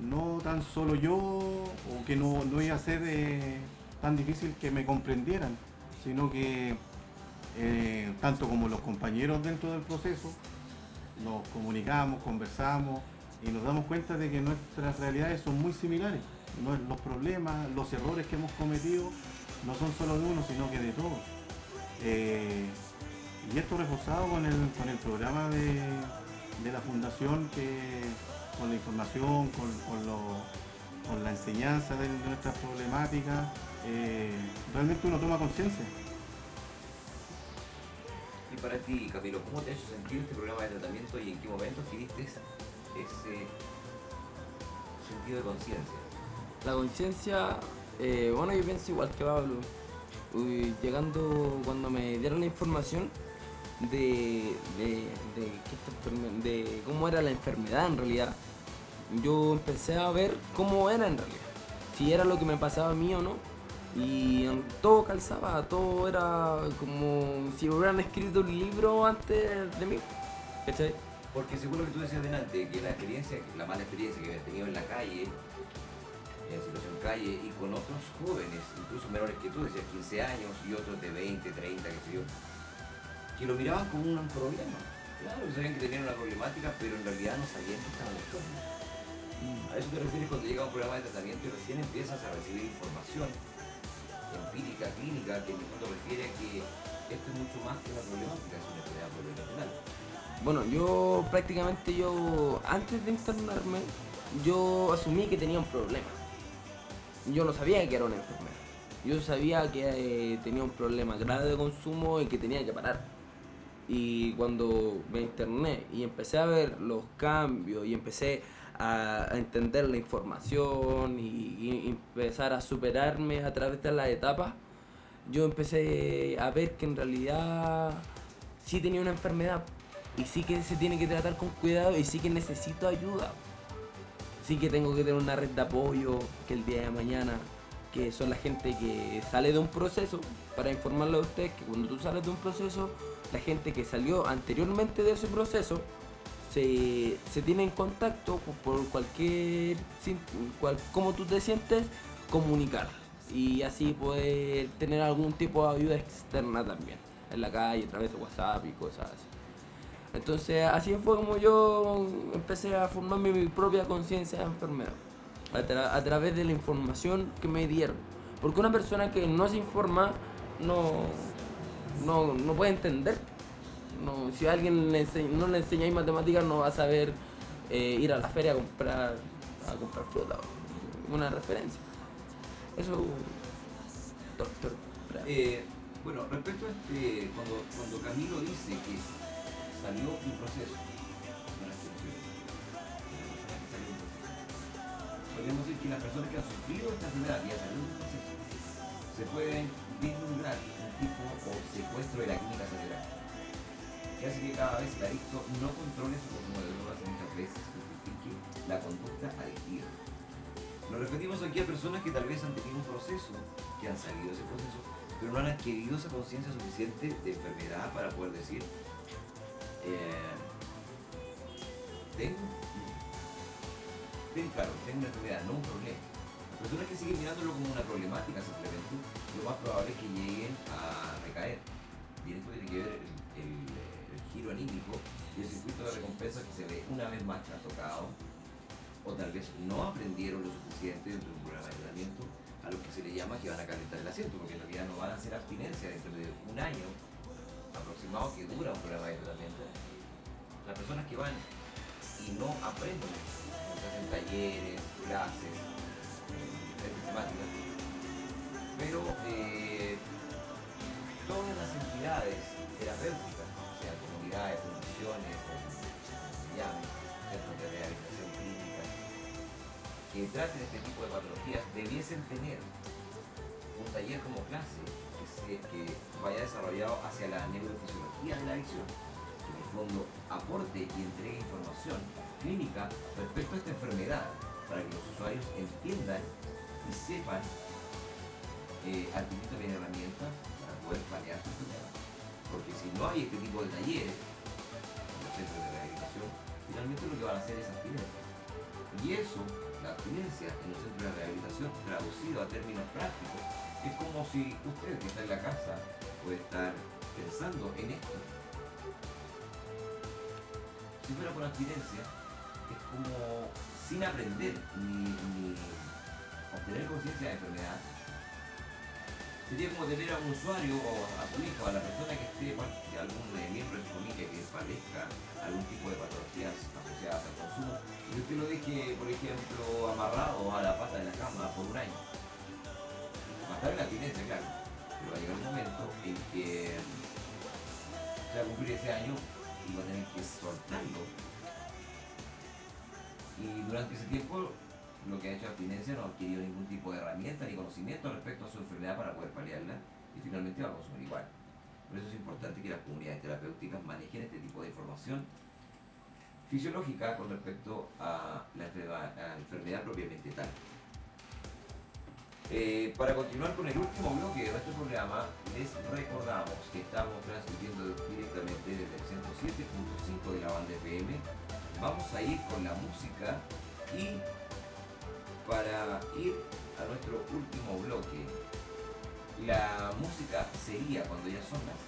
no tan solo yo, o que no, no iba a ser eh, tan difícil que me comprendieran, sino que tanto como los compañeros dentro del proceso, nos comunicamos, conversamos y nos damos cuenta de que nuestras realidades son muy similares. Los problemas, los errores que hemos cometido no son solo de uno, sino que de todos. Y esto reforzado con el, con el programa de, de la fundación, que, con la información, con, con lo- con la enseñanza de, de nuestras problemáticas, eh, realmente uno toma conciencia. Y para ti, Camilo, ¿cómo te ha hecho sentir este programa de tratamiento y en qué momento adquiriste ese sentido de conciencia? La conciencia, eh, bueno, yo pienso igual que Pablo. Uy, llegando cuando me dieron la información de, de, de cómo era la enfermedad en realidad, yo empecé a ver cómo era en realidad, si era lo que me pasaba a mí o no. Y todo calzaba, todo era como si hubieran escrito un libro antes de mí. ¿Cachai? Porque según lo que tú decías delante, que la experiencia, la mala experiencia que habías tenido en la calle, en situación calle y con otros jóvenes, incluso menores que tú, decías 15 años y otros de 20, 30, qué sé yo, que lo miraban como un problema. Claro, sabían que tenían una problemática, pero en realidad no sabían que estaban enfermos. A eso te refieres cuando llega un programa de tratamiento y recién empiezas a recibir información empírica, clínica, que en el fondo refiere a que esto es mucho más que una problemática, es una enfermedad plurirenal. Bueno, yo prácticamente yo, antes de internarme, yo asumí que tenía un problema. Yo no sabía que era una enfermedad. Yo sabía que eh, tenía un problema grave de consumo y que tenía que parar. Y cuando me interné y empecé a ver los cambios y empecé a, entender la información y, y empezar a superarme a través de las etapas, yo empecé a ver que en realidad sí tenía una enfermedad y sí que se tiene que tratar con cuidado y sí que necesito ayuda. Sí que tengo que tener una red de apoyo que el día de mañana, que son la gente que sale de un proceso, para informarle a ustedes que cuando tú sales de un proceso, la gente que salió anteriormente de ese proceso se, se tiene en contacto por- cualquier, cual, como tú te sientes, comunicar y así poder tener algún tipo de ayuda externa también, en la calle, a través de WhatsApp y cosas así. Entonces así fue como yo empecé a formarme mi propia conciencia de enfermedad, a, tra- a través de la información que me dieron. Porque una persona que no se informa no, no, no puede entender. No, si alguien no le enseñáis matemáticas no va a saber eh, ir a la feria a comprar, a comprar fruta. Una referencia. Eso, doctor. Eh, bueno, respecto a este, cuando, cuando Camilo dice que salió un proceso, podríamos decir que las personas que han sufrido esta enfermedad y han salido un proceso, se pueden un tipo o secuestro de la química cerebral, que hace que cada vez el adicto no controle su consumo de drogas muchas veces justifique la conducta adictiva. Nos referimos aquí a personas que tal vez han tenido un proceso, que han salido de ese proceso, pero no han adquirido esa conciencia suficiente de enfermedad para poder decir, eh, tengo, tengo, claro, tengo una enfermedad, no un problema. Personas que siguen mirándolo como una problemática simplemente, lo más probable es que lleguen a recaer. Y esto tiene que ver el, giro anímico y el circuito de recompensa que se ve una vez más trastocado o tal vez no aprendieron lo suficiente dentro de un programa de entrenamiento a lo que se le llama que van a calentar el asiento, porque en realidad no van a hacer abstinencia dentro de un año aproximado que dura un programa de entrenamiento. Las personas que van y no aprenden, se hacen talleres, clases, eh, diferentes temáticas, pero eh, todas las entidades terapéuticas, comunidades, fundaciones, o como se llame, centros de rehabilitación clínica, que traten este tipo de patologías debiesen tener un taller como clase que, se- que vaya desarrollado hacia la neurofisiología de la adicción, que en el fondo aporte y entregue información clínica respecto a esta enfermedad, para que los usuarios entiendan y sepan eh, también herramientas para poder planear su enfermedad. Porque si no hay este tipo de talleres, en los centros de rehabilitación, finalmente lo que van a hacer es abstinencia. Y eso, la abstinencia en los centros de rehabilitación, traducido a términos prácticos, es como si usted que está en la casa puede estar pensando en esto. Si fuera por abstinencia, es como sin aprender ni obtener conciencia de enfermedad. Sería como tener a un usuario o a su hijo, a la persona que esté, bueno, que algún eh, miembro de su familia que padezca algún tipo de patologías asociadas al consumo, y usted lo deje, por ejemplo, amarrado a la pata de la cama por un año. Va a estar en la abstinencia, claro, pero va a llegar un momento en que se va a cumplir ese año y va a tener que soltarlo. Y durante ese tiempo lo que ha hecho abstinencia no ha adquirido ningún tipo de herramienta ni conocimiento respecto a su enfermedad para poder paliarla y finalmente va a consumir igual. Por eso es importante que las comunidades terapéuticas manejen este tipo de información fisiológica con respecto a la enfermedad, propiamente tal. Eh, para continuar con el último bloque de nuestro programa, les recordamos que estamos transmitiendo directamente desde el 107.5 de la banda FM. Vamos a ir con la música y para ir a nuestro último bloque. La música sería cuando ya son las.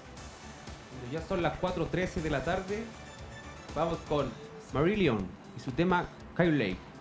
Cuando ya son las 4.13 de la tarde, vamos con Marillion y su tema Kyle Lake.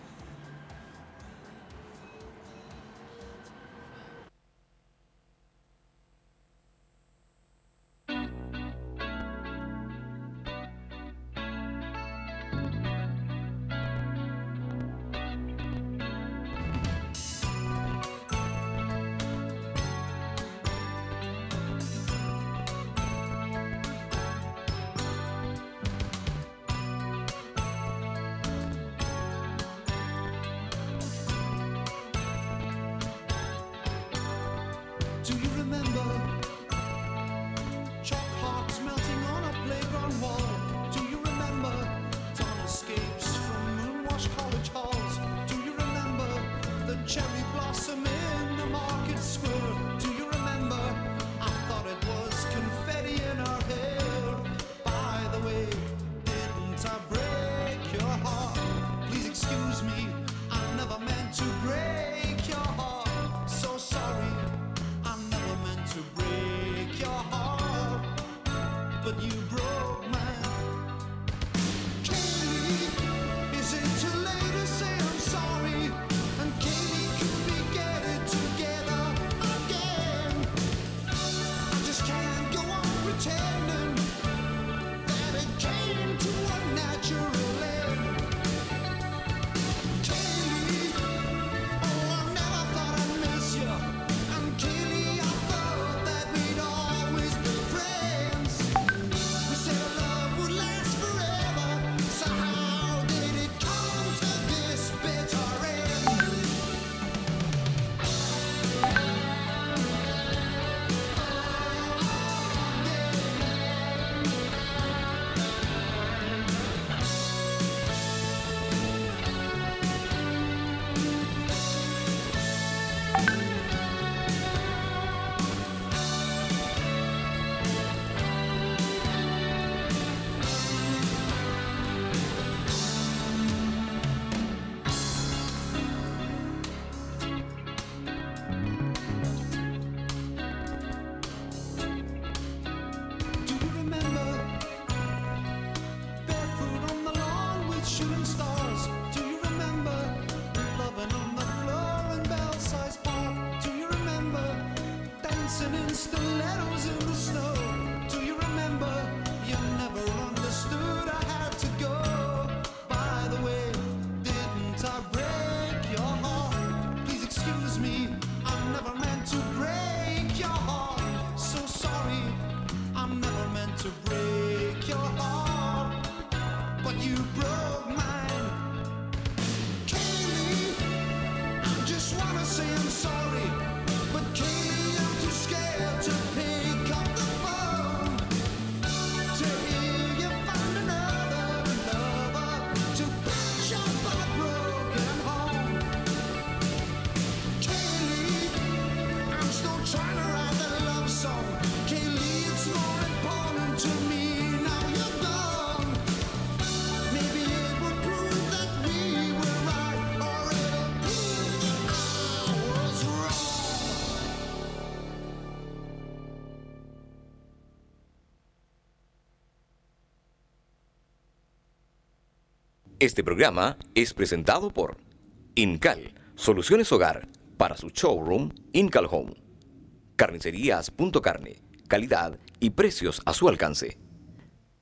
Este programa es presentado por Incal, Soluciones Hogar, para su showroom Incal Home. Carnicerías calidad y precios a su alcance.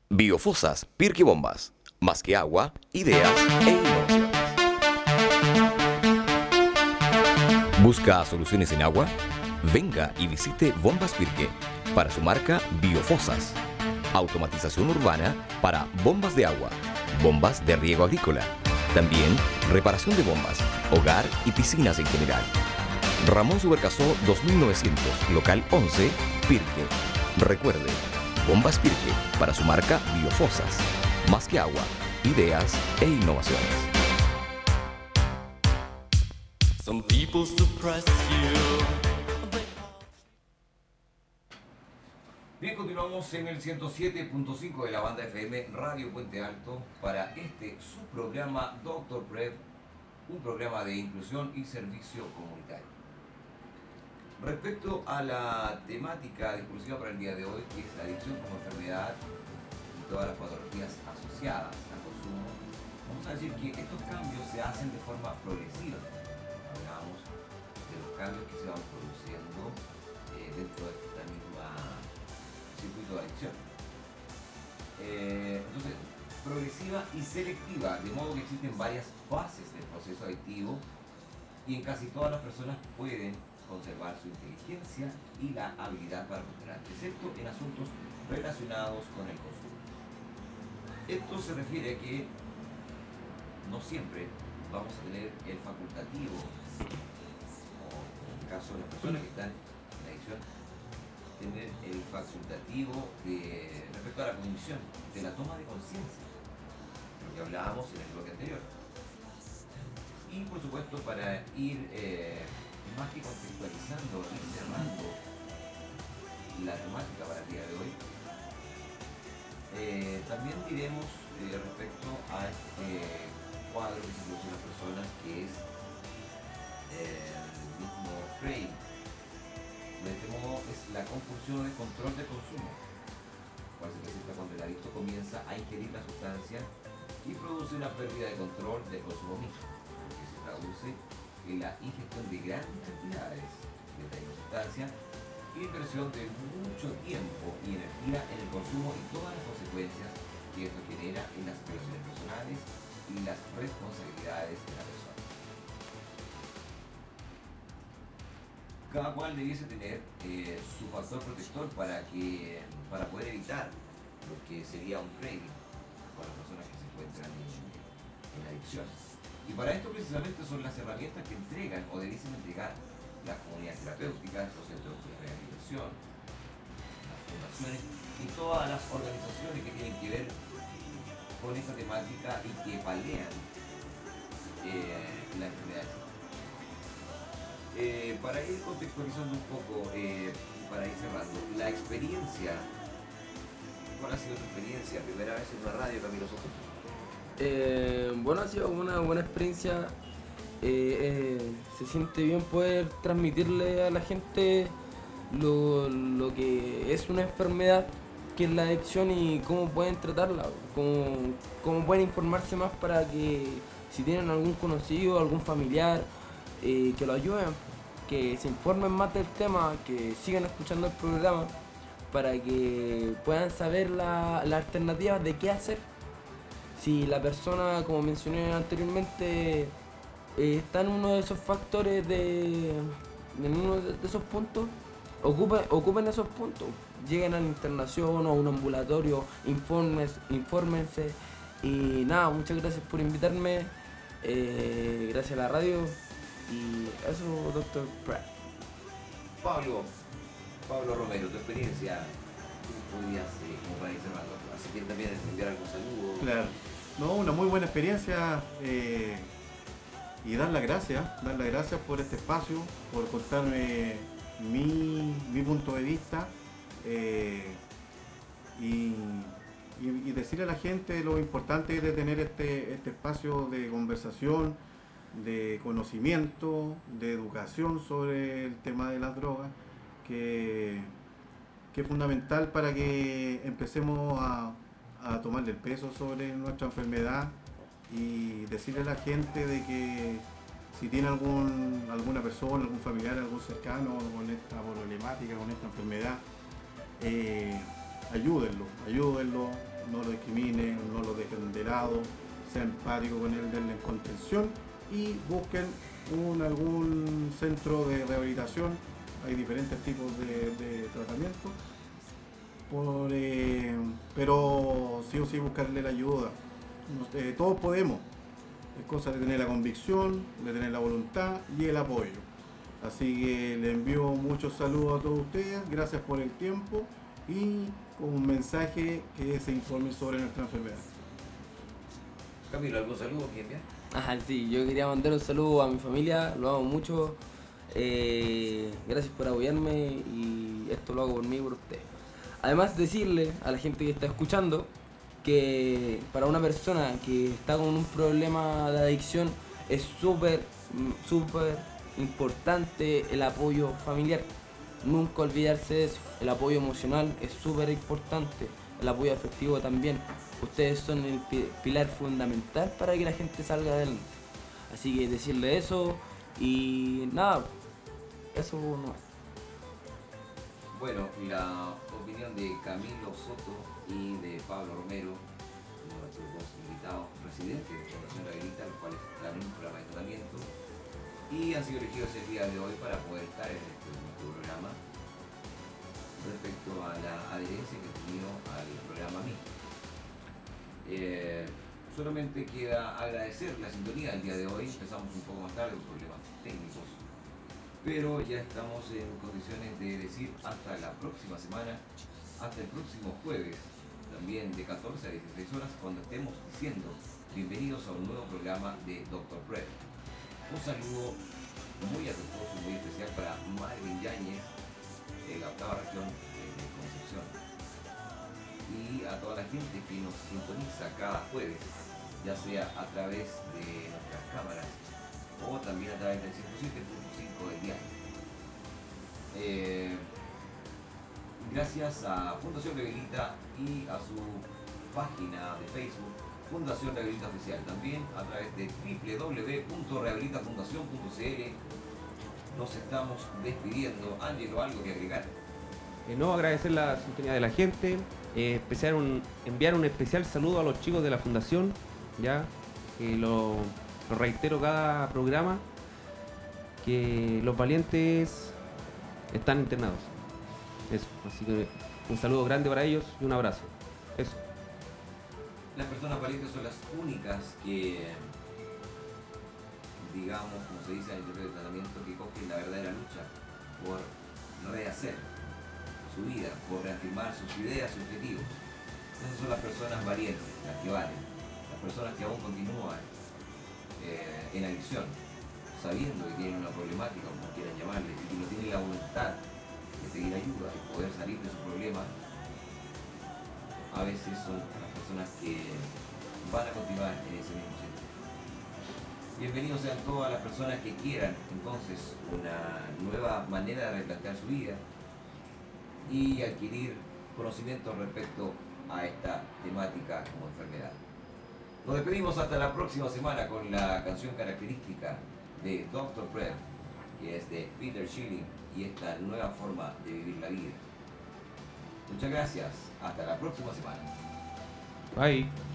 Biofosas, Pirque Bombas, más que agua, ideas e innovaciones. ¿Busca soluciones en agua? Venga y visite Bombas Pirque para su marca Biofosas. Automatización urbana para bombas de agua bombas de riego agrícola. También reparación de bombas, hogar y piscinas en general. Ramón Subercazó 2900, local 11, Pirque. Recuerde, bombas Pirque para su marca Biofosas. Más que agua, ideas e innovaciones. Some people suppress you. Bien, continuamos en el 107.5 de la banda FM Radio Puente Alto para este su programa Doctor Prep, un programa de inclusión y servicio comunitario. Respecto a la temática discursiva para el día de hoy, que es la adicción como enfermedad y todas las patologías asociadas al consumo, vamos a decir que estos cambios se hacen de forma progresiva. Hablamos de los cambios que se van Eh, entonces, progresiva y selectiva, de modo que existen varias fases del proceso adictivo y en casi todas las personas pueden conservar su inteligencia y la habilidad para funcionar, excepto en asuntos relacionados con el consumo. Esto se refiere a que no siempre vamos a tener el facultativo, o en el caso de las personas que están en adicción, tener el facultativo respecto a la condición de la toma de conciencia, lo que hablábamos en el bloque anterior. Y por supuesto para ir eh, más que contextualizando y cerrando la temática para el día de hoy, eh, también diremos eh, respecto a este cuadro que se produce en las personas que es el mismo frame. De este modo es la compulsión de control de consumo, cual se presenta cuando el adicto comienza a ingerir la sustancia y produce una pérdida de control del consumo mismo, que se traduce en la ingestión de grandes cantidades de esta sustancia y inversión de mucho tiempo y energía en el consumo y todas las consecuencias que esto genera en las relaciones personales y las responsabilidades de la persona. Cada cual debiese tener eh, su factor protector para, que, para poder evitar lo que sería un craving con las personas que se encuentran en, en adicción. Y para esto precisamente son las herramientas que entregan o debiesen entregar las comunidades terapéuticas, los centros de rehabilitación, las fundaciones y todas las organizaciones que tienen que ver con esta temática y que palean eh, la enfermedad. Eh, para ir contextualizando un poco, eh, para ir cerrando, la experiencia, ¿cuál ha sido tu experiencia? Primera vez en una radio, Camilo Soto. Eh, bueno, ha sido una buena experiencia. Se siente bien poder transmitirle a la gente lo, lo que es una enfermedad, que es la adicción y cómo pueden tratarla, cómo, cómo pueden informarse más para que si tienen algún conocido, algún familiar, que lo ayuden, que se informen más del tema, que sigan escuchando el programa para que puedan saber la- las alternativas de qué hacer si la persona, como mencioné anteriormente, eh, está en uno de esos factores de. en uno de esos puntos, ocupen, ocupen esos puntos. Lleguen a la internación o a un ambulatorio, informes, infórmense. Y nada, muchas gracias por invitarme. eh, gracias a la radio. Y eso, doctor Pratt. Pablo, Pablo Romero, tu experiencia, eh, como para ir cerrando, así que también enviar algún saludo. Claro. No, una muy buena experiencia eh, y dar las gracias, dar las gracias por este espacio, por contarme mi, mi punto de vista eh, y, y- y decirle a la gente lo importante de tener este, este espacio de conversación, de conocimiento, de educación sobre el tema de las drogas, que, que es fundamental para que empecemos a, a tomarle el peso sobre nuestra enfermedad y decirle a la gente de que si tiene algún, alguna persona, algún familiar, algún cercano con esta problemática, con esta enfermedad, eh, ayúdenlo, ayúdenlo, no lo discriminen, no lo dejen de lado, sean empáticos con él, denle contención y busquen algún centro de rehabilitación. Hay diferentes tipos de, de tratamientos por, eh, pero sí o sí buscarle la ayuda. Eh, todos podemos. Es cosa de tener la convicción, de tener la voluntad y el apoyo. Así que le envío muchos saludos a todos ustedes, gracias por el tiempo y con un mensaje que se informe sobre nuestra enfermedad. Camilo, ¿algún saludo que enviar? Ajá, sí, yo quería mandar un saludo a mi familia, lo amo mucho. eh, gracias por apoyarme y esto lo hago por mí y por ustedes. Además decirle a la gente que está escuchando que para una persona que está con un problema de adicción es súper, súper importante el apoyo familiar. Nunca olvidarse de eso. El apoyo emocional es súper importante. El apoyo afectivo también. Ustedes son el pi- pilar fundamental para que la gente salga adelante. Así que decirle eso y nada, eso no. Bueno, la opinión de Camilo Soto y de Pablo Romero, nuestros dos invitados residentes de Fundación Rehabilita, los cuales en un programa de tratamiento y han sido elegidos el día de hoy para poder estar en este nuestro programa respecto a la adherencia que he tenido al programa mismo. Eh, solamente queda agradecer la sintonía del día de hoy. Empezamos un poco más tarde por problemas técnicos, pero ya estamos en condiciones de decir hasta la próxima semana, hasta el próximo jueves, también de 14 a 16 horas, cuando estemos diciendo bienvenidos a un nuevo programa de Dr. Prep. Un saludo muy afectuoso y muy especial para Marvin Yáñez, de la octava región a toda la gente que nos sintoniza cada jueves, ya sea a través de nuestras cámaras o también a través del 107.5 del diario. Eh, gracias a Fundación Rehabilita y a su página de Facebook, Fundación Rehabilita Oficial, también a través de www.rehabilitafundación.cl. Nos estamos despidiendo. Ángelo, ¿algo que agregar? Eh, no, agradecer la sintonía de la gente, eh, un- enviar un especial saludo a los chicos de la fundación, ya que lo, reitero cada programa, que los valientes están internados. Eso, así que un saludo grande para ellos y un abrazo. Eso. Las personas valientes son las únicas que, digamos, como se dice en el tratamiento, que cogen la verdadera lucha por rehacer vida, por reafirmar sus ideas, sus objetivos. Esas son las personas valientes, las que valen, las personas que aún continúan eh, en adicción, sabiendo que tienen una problemática, como quieran llamarle, y que no tienen la voluntad de pedir ayuda y poder salir de su problema, a veces son las personas que van a continuar en ese mismo sentido. Bienvenidos sean todas las personas que quieran entonces una nueva manera de replantear su vida y adquirir conocimientos respecto a esta temática como enfermedad. Nos despedimos hasta la próxima semana con la canción característica de Dr. Prep, que es de Peter Schilling y esta nueva forma de vivir la vida. Muchas gracias. Hasta la próxima semana. Bye.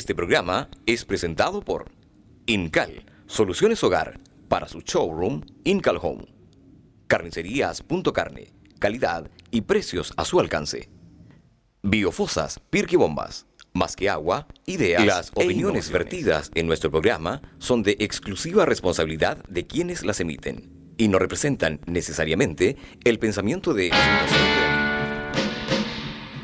Este programa es presentado por Incal, Soluciones Hogar, para su showroom Incal Home. Carnicerías.carne, calidad y precios a su alcance. Biofosas, Pirque Bombas. Más que agua, ideas. Las opiniones vertidas en nuestro programa son de exclusiva responsabilidad de quienes las emiten y no representan necesariamente el pensamiento de